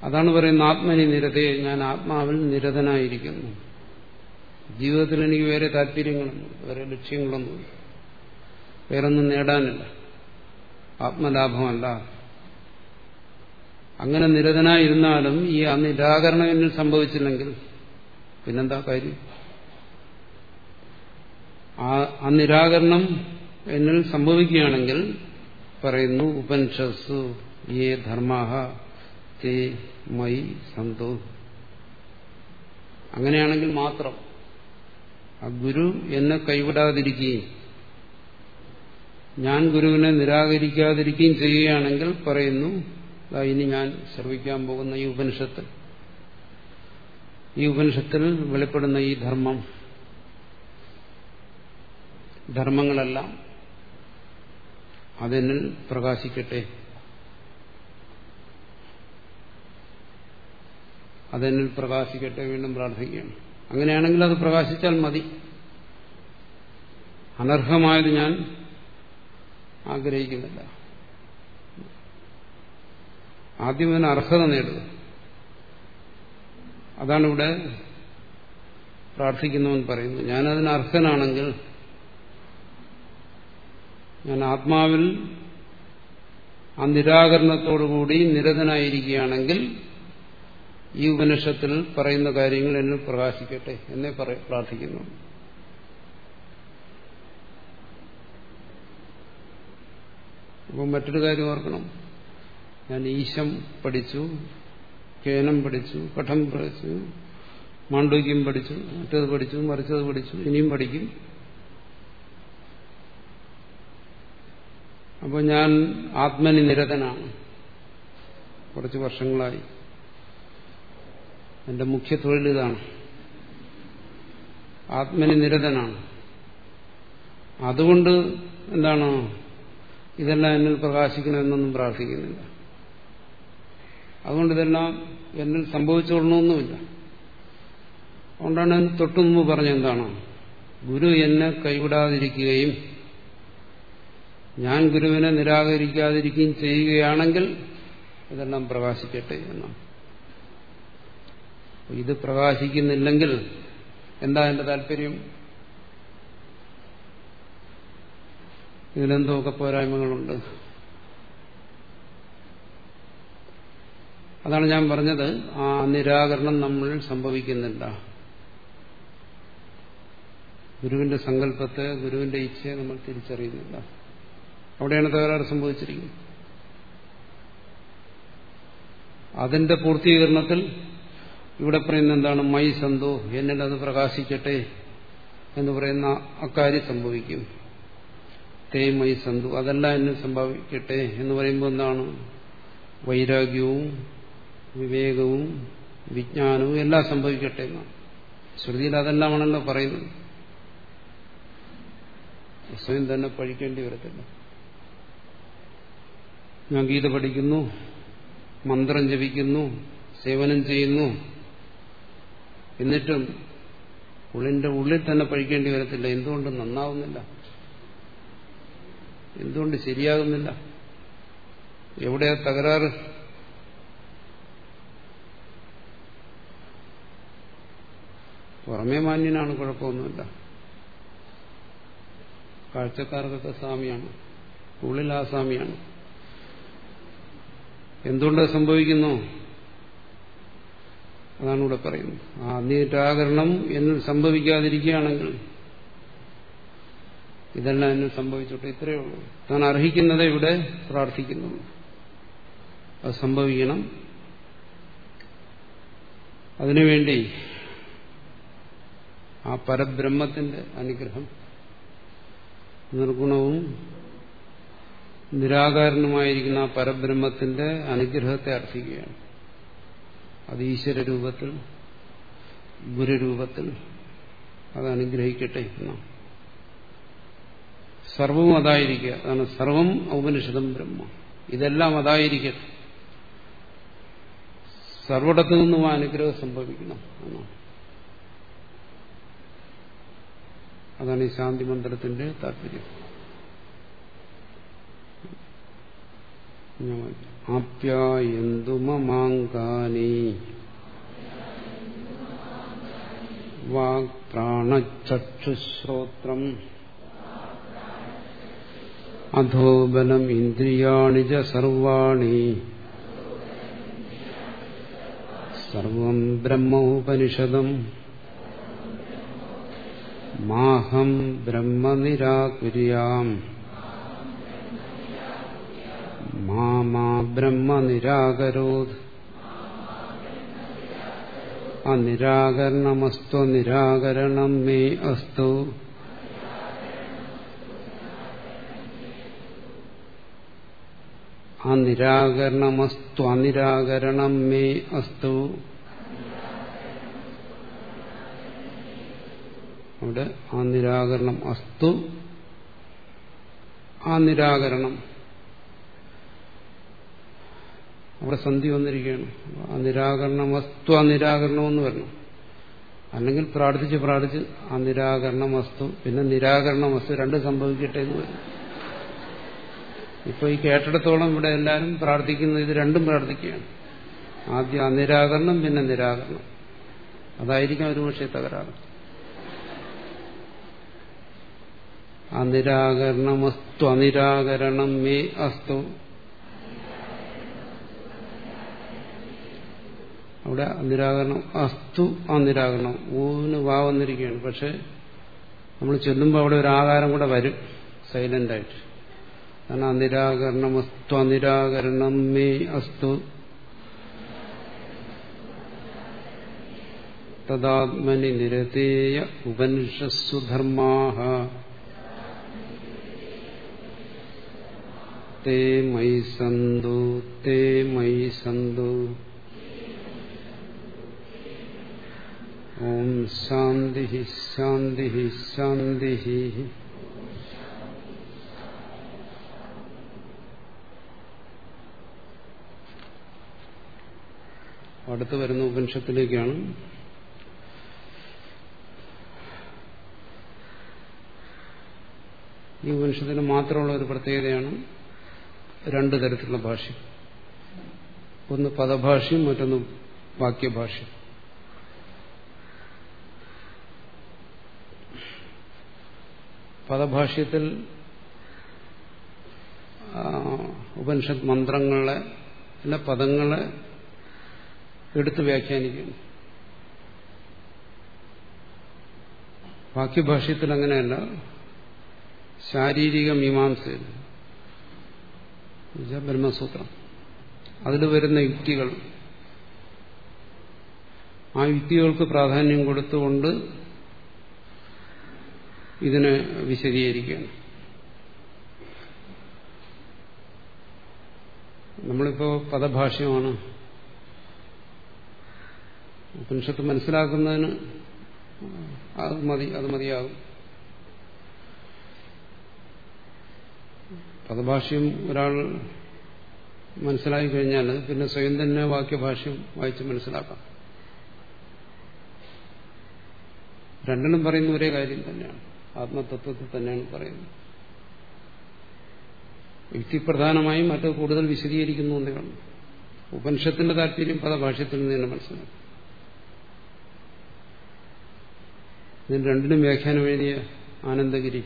അതാണ് പറയുന്നത് ആത്മനി നിരതയെ ഞാൻ ആത്മാവിൽ നിരതനായിരിക്കുന്നു. ജീവിതത്തിൽ എനിക്ക് വേറെ താല്പര്യങ്ങളൊന്നും വേറെ ലക്ഷ്യങ്ങളൊന്നും വേറൊന്നും നേടാനില്ല. ആത്മലാഭമല്ല. അങ്ങനെ നിരതനായിരുന്നാലും ഈ നിരാകരണം എന്നിൽ സംഭവിച്ചില്ലെങ്കിൽ പിന്നെന്താ കാര്യം? ആ നിരാകരണം എന്നിൽ സംഭവിക്കുകയാണെങ്കിൽ പറയുന്നു ഉപനിഷസ് ഈ ധർമാഹ തേ മൈ സന്തോ അങ്ങനെയാണെങ്കിൽ മാത്രം. ആ ഗുരു എന്നെ കൈവിടാതിരിക്കുകയും ഞാൻ ഗുരുവിനെ നിരാകരിക്കാതിരിക്കുകയും ചെയ്യുകയാണെങ്കിൽ പറയുന്നു ഇനി ഞാൻ ശ്രവിക്കാൻ പോകുന്ന ഈ ഉപനിഷത്ത്. ഈ ഉപനിഷത്തിൽ വെളിപ്പെടുന്ന ഈ ധർമ്മം ധർമ്മങ്ങളെല്ലാം അതിനിൽ പ്രകാശിക്കട്ടെ. അതെന്നിൽ പ്രകാശിക്കട്ടെ വീണ്ടും പ്രാർത്ഥിക്കുകയാണ്. അങ്ങനെയാണെങ്കിൽ അത് പ്രകാശിച്ചാൽ മതി. അനർഹമായത് ഞാൻ ആഗ്രഹിക്കുന്നില്ല. ആദ്യം അതിന് അർഹത നേടുക. അതാണ് ഇവിടെ പ്രാർത്ഥിക്കുന്നവൻ പറയുന്നത്. ഞാനതിന് അർഹനാണെങ്കിൽ ഞാൻ ആത്മാവിൽ ആ നിരാകരണത്തോടുകൂടി നിരതനായിരിക്കുകയാണെങ്കിൽ ഈ ഉപനിഷത്തിൽ പറയുന്ന കാര്യങ്ങൾ എന്നിൽ പ്രകാശിക്കട്ടെ എന്നെ പ്രാർത്ഥിക്കുന്നു. അപ്പം മറ്റൊരു കാര്യം ഓർക്കണം. ഞാൻ ഈശം പഠിച്ചു കേനം പഠിച്ചു പഠം പഠിച്ചു മാണ്ഡൂക്യം പഠിച്ചു മറ്റത് പഠിച്ചു മറിച്ചത് പഠിച്ചു ഇനിയും പഠിക്കും. അപ്പോൾ ഞാൻ ആത്മനി നിരതനാണ് കുറച്ച് വർഷങ്ങളായി. എന്റെ മുഖ്യ തൊഴിൽ ഇതാണ്. ആത്മനി നിരതനാണ് അതുകൊണ്ട് എന്താണ് ഇതെല്ലാം എന്നിൽ പ്രകാശിക്കണമെന്നൊന്നും പ്രാർത്ഥിക്കുന്നില്ല. അതുകൊണ്ട് ഇതെല്ലാം എന്നിൽ സംഭവിച്ചുകൊള്ളണമെന്നുമില്ല. അതുകൊണ്ടാണ് തൊട്ടു മുമ്പ് പറഞ്ഞെന്താണ് ഗുരു എന്നെ കൈവിടാതിരിക്കുകയും ഞാൻ ഗുരുവിനെ നിരാകരിക്കാതിരിക്കുകയും ചെയ്യുകയാണെങ്കിൽ ഇതെല്ലാം പ്രകാശിക്കട്ടെ എന്നാണ്. ഇത് പ്രകാശിക്കുന്നില്ലെങ്കിൽ എന്താ എന്റെ താല്പര്യം? ഇതിനെന്തൊക്കെ പോരായ്മകളുണ്ട്? അതാണ് ഞാൻ പറഞ്ഞത്. ആ നിരാകരണം നമ്മൾ സംഭവിക്കുന്നില്ല. ഗുരുവിന്റെ സങ്കല്പത്തെ ഗുരുവിന്റെ ഇച്ഛയെ നമ്മൾ തിരിച്ചറിയുന്നില്ല. അവിടെയാണ് തകരാറ് സംഭവിച്ചിരിക്കുന്നത്. അതിന്റെ പൂർത്തീകരണത്തിൽ ഇവിടെ പറയുന്ന എന്താണ്? മൈ സന്തോ എന്നിൽ അത് പ്രകാശിക്കട്ടെ എന്ന് പറയുന്ന അക്കാര്യം സംഭവിക്കും. തേ മൈ സന്തു അതല്ല എന്നെ സംഭവിക്കട്ടെ എന്ന് പറയുമ്പോൾ എന്താണ്? വൈരാഗ്യവും വിവേകവും വിജ്ഞാനവും എല്ലാം സംഭവിക്കട്ടെ എന്നാണ്. ശ്രുതിയിൽ അതെല്ലാമാണല്ലോ പറയുന്നത്. സ്വയം തന്നെ പഴിക്കേണ്ടി വരത്തില്ല. ഞാൻ ഗീത പഠിക്കുന്നു മന്ത്രം ജപിക്കുന്നു സേവനം ചെയ്യുന്നു എന്നിട്ടും ഉള്ളിന്റെ ഉള്ളിൽ തന്നെ പഴിക്കേണ്ടി വരത്തില്ല. എന്തുകൊണ്ട് നന്നാവുന്നില്ല? എന്തുകൊണ്ട് ശരിയാകുന്നില്ല? എവിടെയാ തകരാറ്? പുറമേ മാന്യനാണ് കുഴപ്പമൊന്നുമില്ല. കാഴ്ചക്കാർക്കൊക്കെ സ്വാമിയാണ്. ഉള്ളിൽ ആ സ്വാമിയാണ്. എന്തുകൊണ്ട് സംഭവിക്കുന്നു? അതാണ് ഇവിടെ പറയുന്നത്. ആ അഗ്നിരാകരണം എന്നിൽ സംഭവിക്കാതിരിക്കുകയാണെങ്കിൽ ഇതെല്ലാം എന്നും സംഭവിച്ചോട്ടെ ഇത്രയേ ഉള്ളൂ. താൻ അർഹിക്കുന്നത് ഇവിടെ പ്രാർത്ഥിക്കുന്നു. അത് സംഭവിക്കണം. അതിനുവേണ്ടി ആ പരബ്രഹ്മത്തിന്റെ അനുഗ്രഹം നിർഗുണവും നിരാകാരനുമായിരിക്കുന്ന ആ പരബ്രഹ്മത്തിന്റെ അനുഗ്രഹത്തെ അർത്ഥിക്കുകയാണ് അത് ഈശ്വര രൂപത്തിൽ ഗുരുരൂപത്തിൽ അത് അനുഗ്രഹിക്കട്ടെ എന്നാണ് സർവവും അതായിരിക്കുക. അതാണ് സർവം ഔപനിഷദം ബ്രഹ്മ. ഇതെല്ലാം അതായിരിക്കട്ടെ. സർവടത്തു നിന്നും ആ അനുഗ്രഹം സംഭവിക്കണം എന്നാണ്. അതാണ് ഈ ശാന്തി മന്ത്രത്തിന്റെ താല്പര്യം. ആപ്യായന്തു മമാങ്കാനി? വാക് പ്രാണചക്ഷുശ്രോത്രം അധോബലം ഇന്ദ്രിയാണി ച സർവാണി. സർവം ബ്രഹ്മോപനിഷദം. മാഹം ബ്രഹ്മ മാമാ ബ്രഹ്മ നിരാകരോത് അനിരാകരണമസ്തു നിരാകരണം മേ അസ്തു അനിരാകരണമസ്തു അനിരാകരണം മേ അസ്തു അവിടെ ആ നിരാകരണം അസ്തു ആ നിരാകരണം അവിടെ സന്ധി വന്നിരിക്കുകയാണ്. ആ നിരാകരണ വസ്തു ആ നിരാകരണമെന്ന് വരണം അല്ലെങ്കിൽ പ്രാർത്ഥിച്ച് പ്രാർത്ഥിച്ച് ആ നിരാകരണ വസ്തു പിന്നെ നിരാകരണ വസ്തു രണ്ടും സംഭവിക്കട്ടെ എന്ന് വരും ഇപ്പൊ ഈ കേട്ടിടത്തോളം ഇവിടെ എല്ലാവരും പ്രാർത്ഥിക്കുന്നത് ഇത് രണ്ടും പ്രാർത്ഥിക്കുകയാണ്. ആദ്യം അനിരാകരണം പിന്നെ നിരാകരണം. അതായിരിക്കും ഒരു പക്ഷേ തകരാറ്. അനിരാകരണമസ്തു അനിരാകരണം മേ അസ്തു അവിടെ നിരാകരണം അസ്തു അനിരാകരണം ഊന്ന് വാ വന്നിരിക്കുകയാണ്. പക്ഷെ നമ്മൾ ചെല്ലുമ്പോൾ അവിടെ ഒരു ആകാരം കൂടെ വരും. സൈലന്റ് ആയിട്ട്. കാരണം അനിരാകരണം അസ്തു അനിരാകരണം മേ അസ്തു. തദാത്മനി നിരതേയ ഉപനിഷസ്സു ധർമാഹ. തേ മൈ സന്തു തേ മൈ സന്തു. ഓം ശാന്തി ശാന്തി ശാന്തി അടുത്ത് വരുന്ന ഉപനിഷത്തിലേക്കാണ്. ഈ ഉപനിഷത്തിന് മാത്രമുള്ള ഒരു പ്രത്യേകതയാണ് രണ്ട് തരത്തിലുള്ള ഭാഷ്യം. ഒന്ന് പദഭാഷ്യം മറ്റൊന്ന് വാക്യഭാഷ്യം. പദഭാഷ്യത്തിൽ ഉപനിഷത്ത് മന്ത്രങ്ങളെ അല്ല പദങ്ങളെ എടുത്ത് വ്യാഖ്യാനിക്കുന്നു. വാക്യഭാഷ്യത്തിൽ അങ്ങനെയല്ല. ശാരീരിക മീമാംസയിൽ ബ്രഹ്മസൂത്രം. അതിൽ വരുന്ന യുക്തികൾ. ആ യുക്തികൾക്ക് പ്രാധാന്യം കൊടുത്തുകൊണ്ട് ഇതിനെ വിശദീകരിക്കുകയാണ്. നമ്മളിപ്പോ പദഭാഷ്യമാണ്. ഉപനിഷത്ത് മനസ്സിലാക്കുന്നതിന് അത് മതി അത് മതിയാകും. പദഭാഷ്യം ഒരാൾ മനസ്സിലാക്കി കഴിഞ്ഞാൽ പിന്നെ സ്വയം തന്നെ വാക്യഭാഷ്യം വായിച്ച് മനസ്സിലാക്കാം. രണ്ടിനും പറയുന്ന ഒരേ കാര്യം തന്നെയാണ്. ആത്മതത്വത്തിൽ തന്നെയാണ് പറയുന്നത്. യുക്തിപ്രധാനമായും മറ്റു കൂടുതൽ വിശദീകരിക്കുന്നു എന്നതാണ് ഉപനിഷത്തിന്റെ താല്പര്യം പദഭാഷ്യത്തിൽ നിന്ന് തന്നെ മനസ്സിലാക്കും ഇതിന് രണ്ടിനും വ്യാഖ്യാനം എഴുതിയ ആനന്ദഗിരി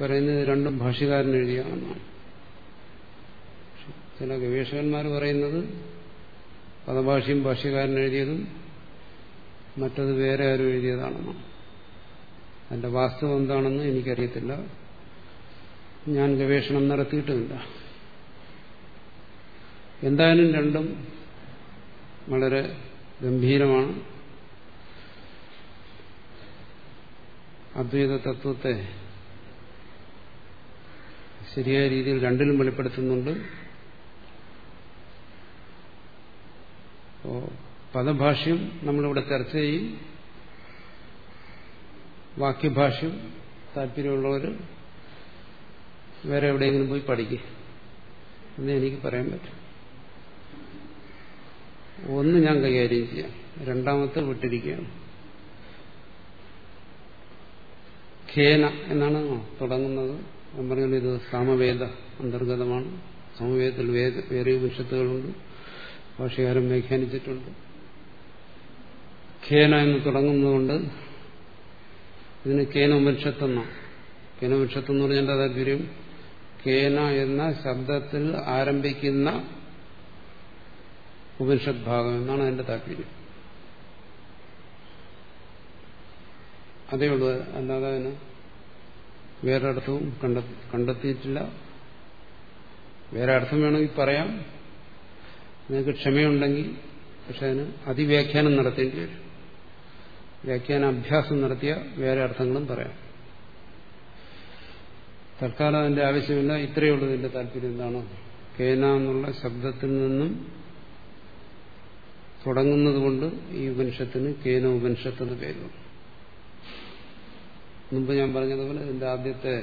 പറയുന്നത് രണ്ടും ഭാഷ്യകാരൻ എഴുതിയാണെന്നാണ് ചില ഗവേഷകന്മാർ പറയുന്നത് പദഭാഷ്യം ഭാഷ്യകാരൻ എഴുതിയതും മറ്റത് വേറെ ആരും എഴുതിയതാണെന്നാണ്. അതിന്റെ വാസ്തവം എന്താണെന്ന് എനിക്കറിയത്തില്ല. ഞാൻ ഗവേഷണം നടത്തിയിട്ടുമില്ല. എന്തായാലും രണ്ടും വളരെ ഗംഭീരമാണ്. അദ്വൈത തത്വത്തെ ശരിയായ രീതിയിൽ രണ്ടിലും വെളിപ്പെടുത്തുന്നുണ്ട്. പദഭാഷ്യം നമ്മളിവിടെ ചർച്ച ചെയ്യും. വാക്യഭാഷ്യം താല്പര്യമുള്ളവർ വേറെ എവിടെയെങ്കിലും പോയി പഠിക്കുക എന്ന് എനിക്ക് പറയാൻ പറ്റും. ഒന്ന് ഞാൻ കൈകാര്യം ചെയ്യാം. രണ്ടാമത്തെ വിട്ടിരിക്കുകയാണ്. ഖേന എന്നാണ് തുടങ്ങുന്നത്. ഞാൻ പറഞ്ഞത് ഇത് സാമവേദ അന്തർഗതമാണ്. സമവേദത്തിൽ വേദ വേറെ ഉപനിഷത്തുകളുണ്ട്. ഭാഷകാരം വ്യാഖ്യാനിച്ചിട്ടുണ്ട്. ഖേന എന്ന് തുടങ്ങുന്നതുകൊണ്ട് ഇതിന് ഉപനിഷത്ത് എന്ന് പറഞ്ഞാൽ താല്പര്യം? കേന എന്ന ശബ്ദത്തിൽ ആരംഭിക്കുന്ന ഉപനിഷത് ഭാഗം എന്നാണ് അതിന്റെ താല്പര്യം. അതേ ഉള്ളൂ. അല്ലാതെ അതിന് അർത്ഥവും കണ്ടെത്തിയിട്ടില്ല. വേറെ അർത്ഥം വേണമെങ്കിൽ പറയാം. നിങ്ങൾക്ക് ക്ഷമയുണ്ടെങ്കിൽ പക്ഷെ അതിന് അതിവ്യാഖ്യാനം നടത്തേണ്ടി വരും. വ്യാഖ്യാന അഭ്യാസം നടത്തിയ വേറെ അർത്ഥങ്ങളും പറയാം. തൽക്കാലം അതിന്റെ ആവശ്യമില്ല. ഇത്രയേ ഉള്ളൂ ഇതിന്റെ താല്പര്യം. എന്താണ്? കേന എന്നുള്ള ശബ്ദത്തിൽ നിന്നും തുടങ്ങുന്നത് കൊണ്ട് ഈ ഉപനിഷത്തിന് കേന ഉപനിഷത്ത് എന്ന് പേര് മുമ്പ് ഞാൻ പറഞ്ഞതുപോലെ ഇതിന്റെ ആദ്യത്തെ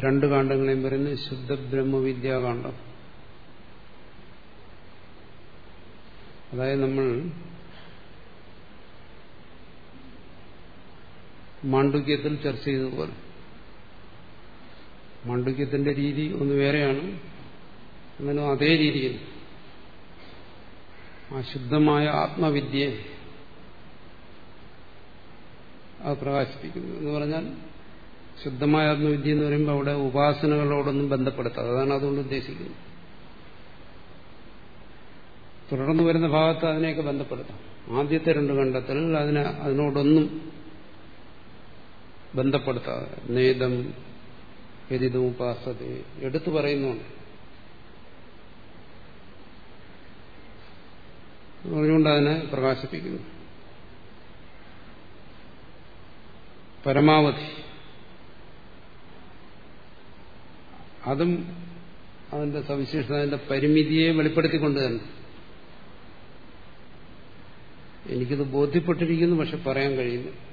രണ്ട് കാണ്ഡങ്ങളെയും പറയുന്നത് ശുദ്ധ ബ്രഹ്മവിദ്യാകാന്ഡം അതായത് നമ്മൾ മാണ്ഡുക്യത്തിൽ ചർച്ച ചെയ്തതുപോലെ മാണ്ഡുക്യത്തിന്റെ രീതി ഒന്ന് വേറെയാണ്. എന്നാലും അതേ രീതിയിൽ ആ ശുദ്ധമായ ആത്മവിദ്യയെ അത് പ്രകാശിപ്പിക്കുന്നു. എന്ന് പറഞ്ഞാൽ ശുദ്ധമായ ആത്മവിദ്യ എന്ന് പറയുമ്പോൾ അവിടെ ഉപാസനകളോടൊന്നും ബന്ധപ്പെടുത്താതെ അതാണ് അതുകൊണ്ട് ഉദ്ദേശിക്കുന്നത്. തുടർന്ന് വരുന്ന ഭാഗത്ത് അതിനെയൊക്കെ ബന്ധപ്പെടുത്താം. ആദ്യത്തെ രണ്ട് കണ്ടെത്തലുകൾ അതിനെ അതിനോടൊന്നും ബന്ധപ്പെടുത്താതെ. നേതം എരിതും ഉപാസത. എടുത്തു പറയുന്നുണ്ട്. അതുകൊണ്ട് അതിനെ പ്രകാശിപ്പിക്കുന്നു. പരമാവധി. അതും അതിന്റെ സവിശേഷത അതിന്റെ പരിമിതിയെ വെളിപ്പെടുത്തിക്കൊണ്ട് തന്നെ. എനിക്കിത് ബോധ്യപ്പെട്ടിരിക്കുന്നു പക്ഷെ പറയാൻ കഴിയുന്നു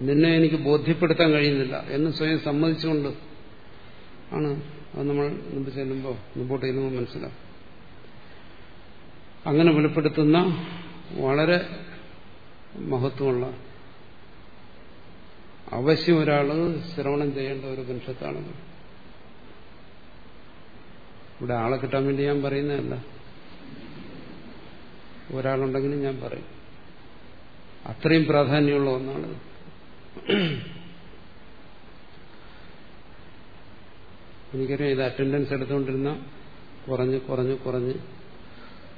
നിന്നെ എനിക്ക് ബോധ്യപ്പെടുത്താൻ കഴിയുന്നില്ല എന്ന് സ്വയം സമ്മതിച്ചുകൊണ്ട് ആണ് അത് നമ്മൾ മുമ്പ് ചെല്ലുമ്പോൾ മുമ്പോട്ട് ചെല്ലുമ്പോൾ മനസ്സിലാവും. അങ്ങനെ വെളിപ്പെടുത്തുന്ന വളരെ മഹത്വമുള്ള അവശ്യം ഒരാൾ ശ്രവണം ചെയ്യേണ്ട ഒരു ഉപനിഷത്താണത് ഇവിടെ ആളെ കിട്ടാൻ വേണ്ടി ഞാൻ പറയുന്നതല്ല. ഒരാളുണ്ടെങ്കിലും ഞാൻ പറയും. അത്രയും പ്രാധാന്യമുള്ള ഒന്നാണിത് (clears throat) എനിക്കറിയാം ഇത് അറ്റൻഡൻസ് എടുത്തുകൊണ്ടിരുന്ന കുറഞ്ഞ് കുറഞ്ഞ് കുറഞ്ഞ്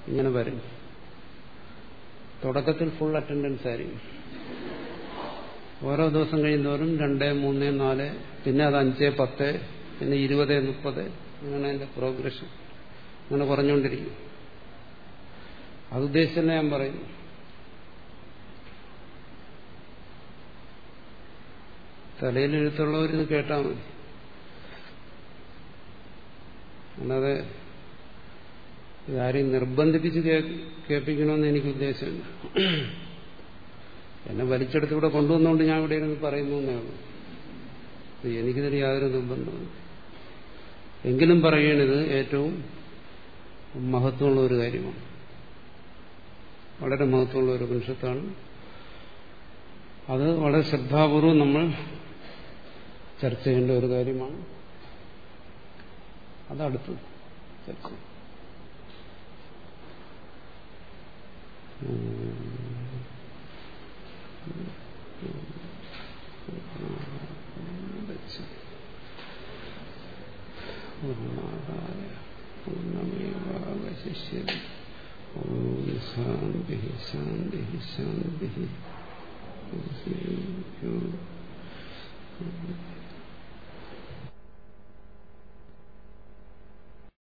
ഇങ്ങനെ വരും. തുടക്കത്തിൽ ഫുൾ അറ്റൻഡൻസ് ആയിരിക്കും. ഓരോ ദിവസം കഴിയുന്നവരും രണ്ട് മൂന്ന് നാല് പിന്നെ അത് അഞ്ച് പത്ത് പിന്നെ ഇരുപത് മുപ്പത് അങ്ങനെ അതിന്റെ പ്രോഗ്രഷൻ അങ്ങനെ കുറഞ്ഞുകൊണ്ടിരിക്കും. അതുദ്ദേശിച്ചല്ല ഞാൻ പറയുന്നു ഇത് കേട്ടാൽ മതി. അല്ലാതെ ഇതാരെയും നിർബന്ധിപ്പിച്ച് കേൾപ്പിക്കണമെന്ന് എനിക്ക് ഉദ്ദേശമില്ല. എന്നെ വലിച്ചെടുത്ത് ഇവിടെ കൊണ്ടുവന്നുകൊണ്ട് ഞാൻ ഇവിടെ ഇരുന്ന് പറയുന്നു എന്നേ ഉള്ളൂ. എനിക്കിതിൽ യാതൊരു നിർബന്ധവും എങ്കിലും പറയണത് ഏറ്റവും മഹത്വമുള്ള ഒരു കാര്യമാണ്. വളരെ മഹത്വമുള്ള ഒരു ഉപനിഷത്താണ് അത് വളരെ ശ്രദ്ധാപൂർവം നമ്മൾ ചർച്ച ചെയ്യേണ്ട ഒരു കാര്യമാണ്. അതടുത്ത് ചർച്ച ശാന്തി ശാന്തി ശാന്തി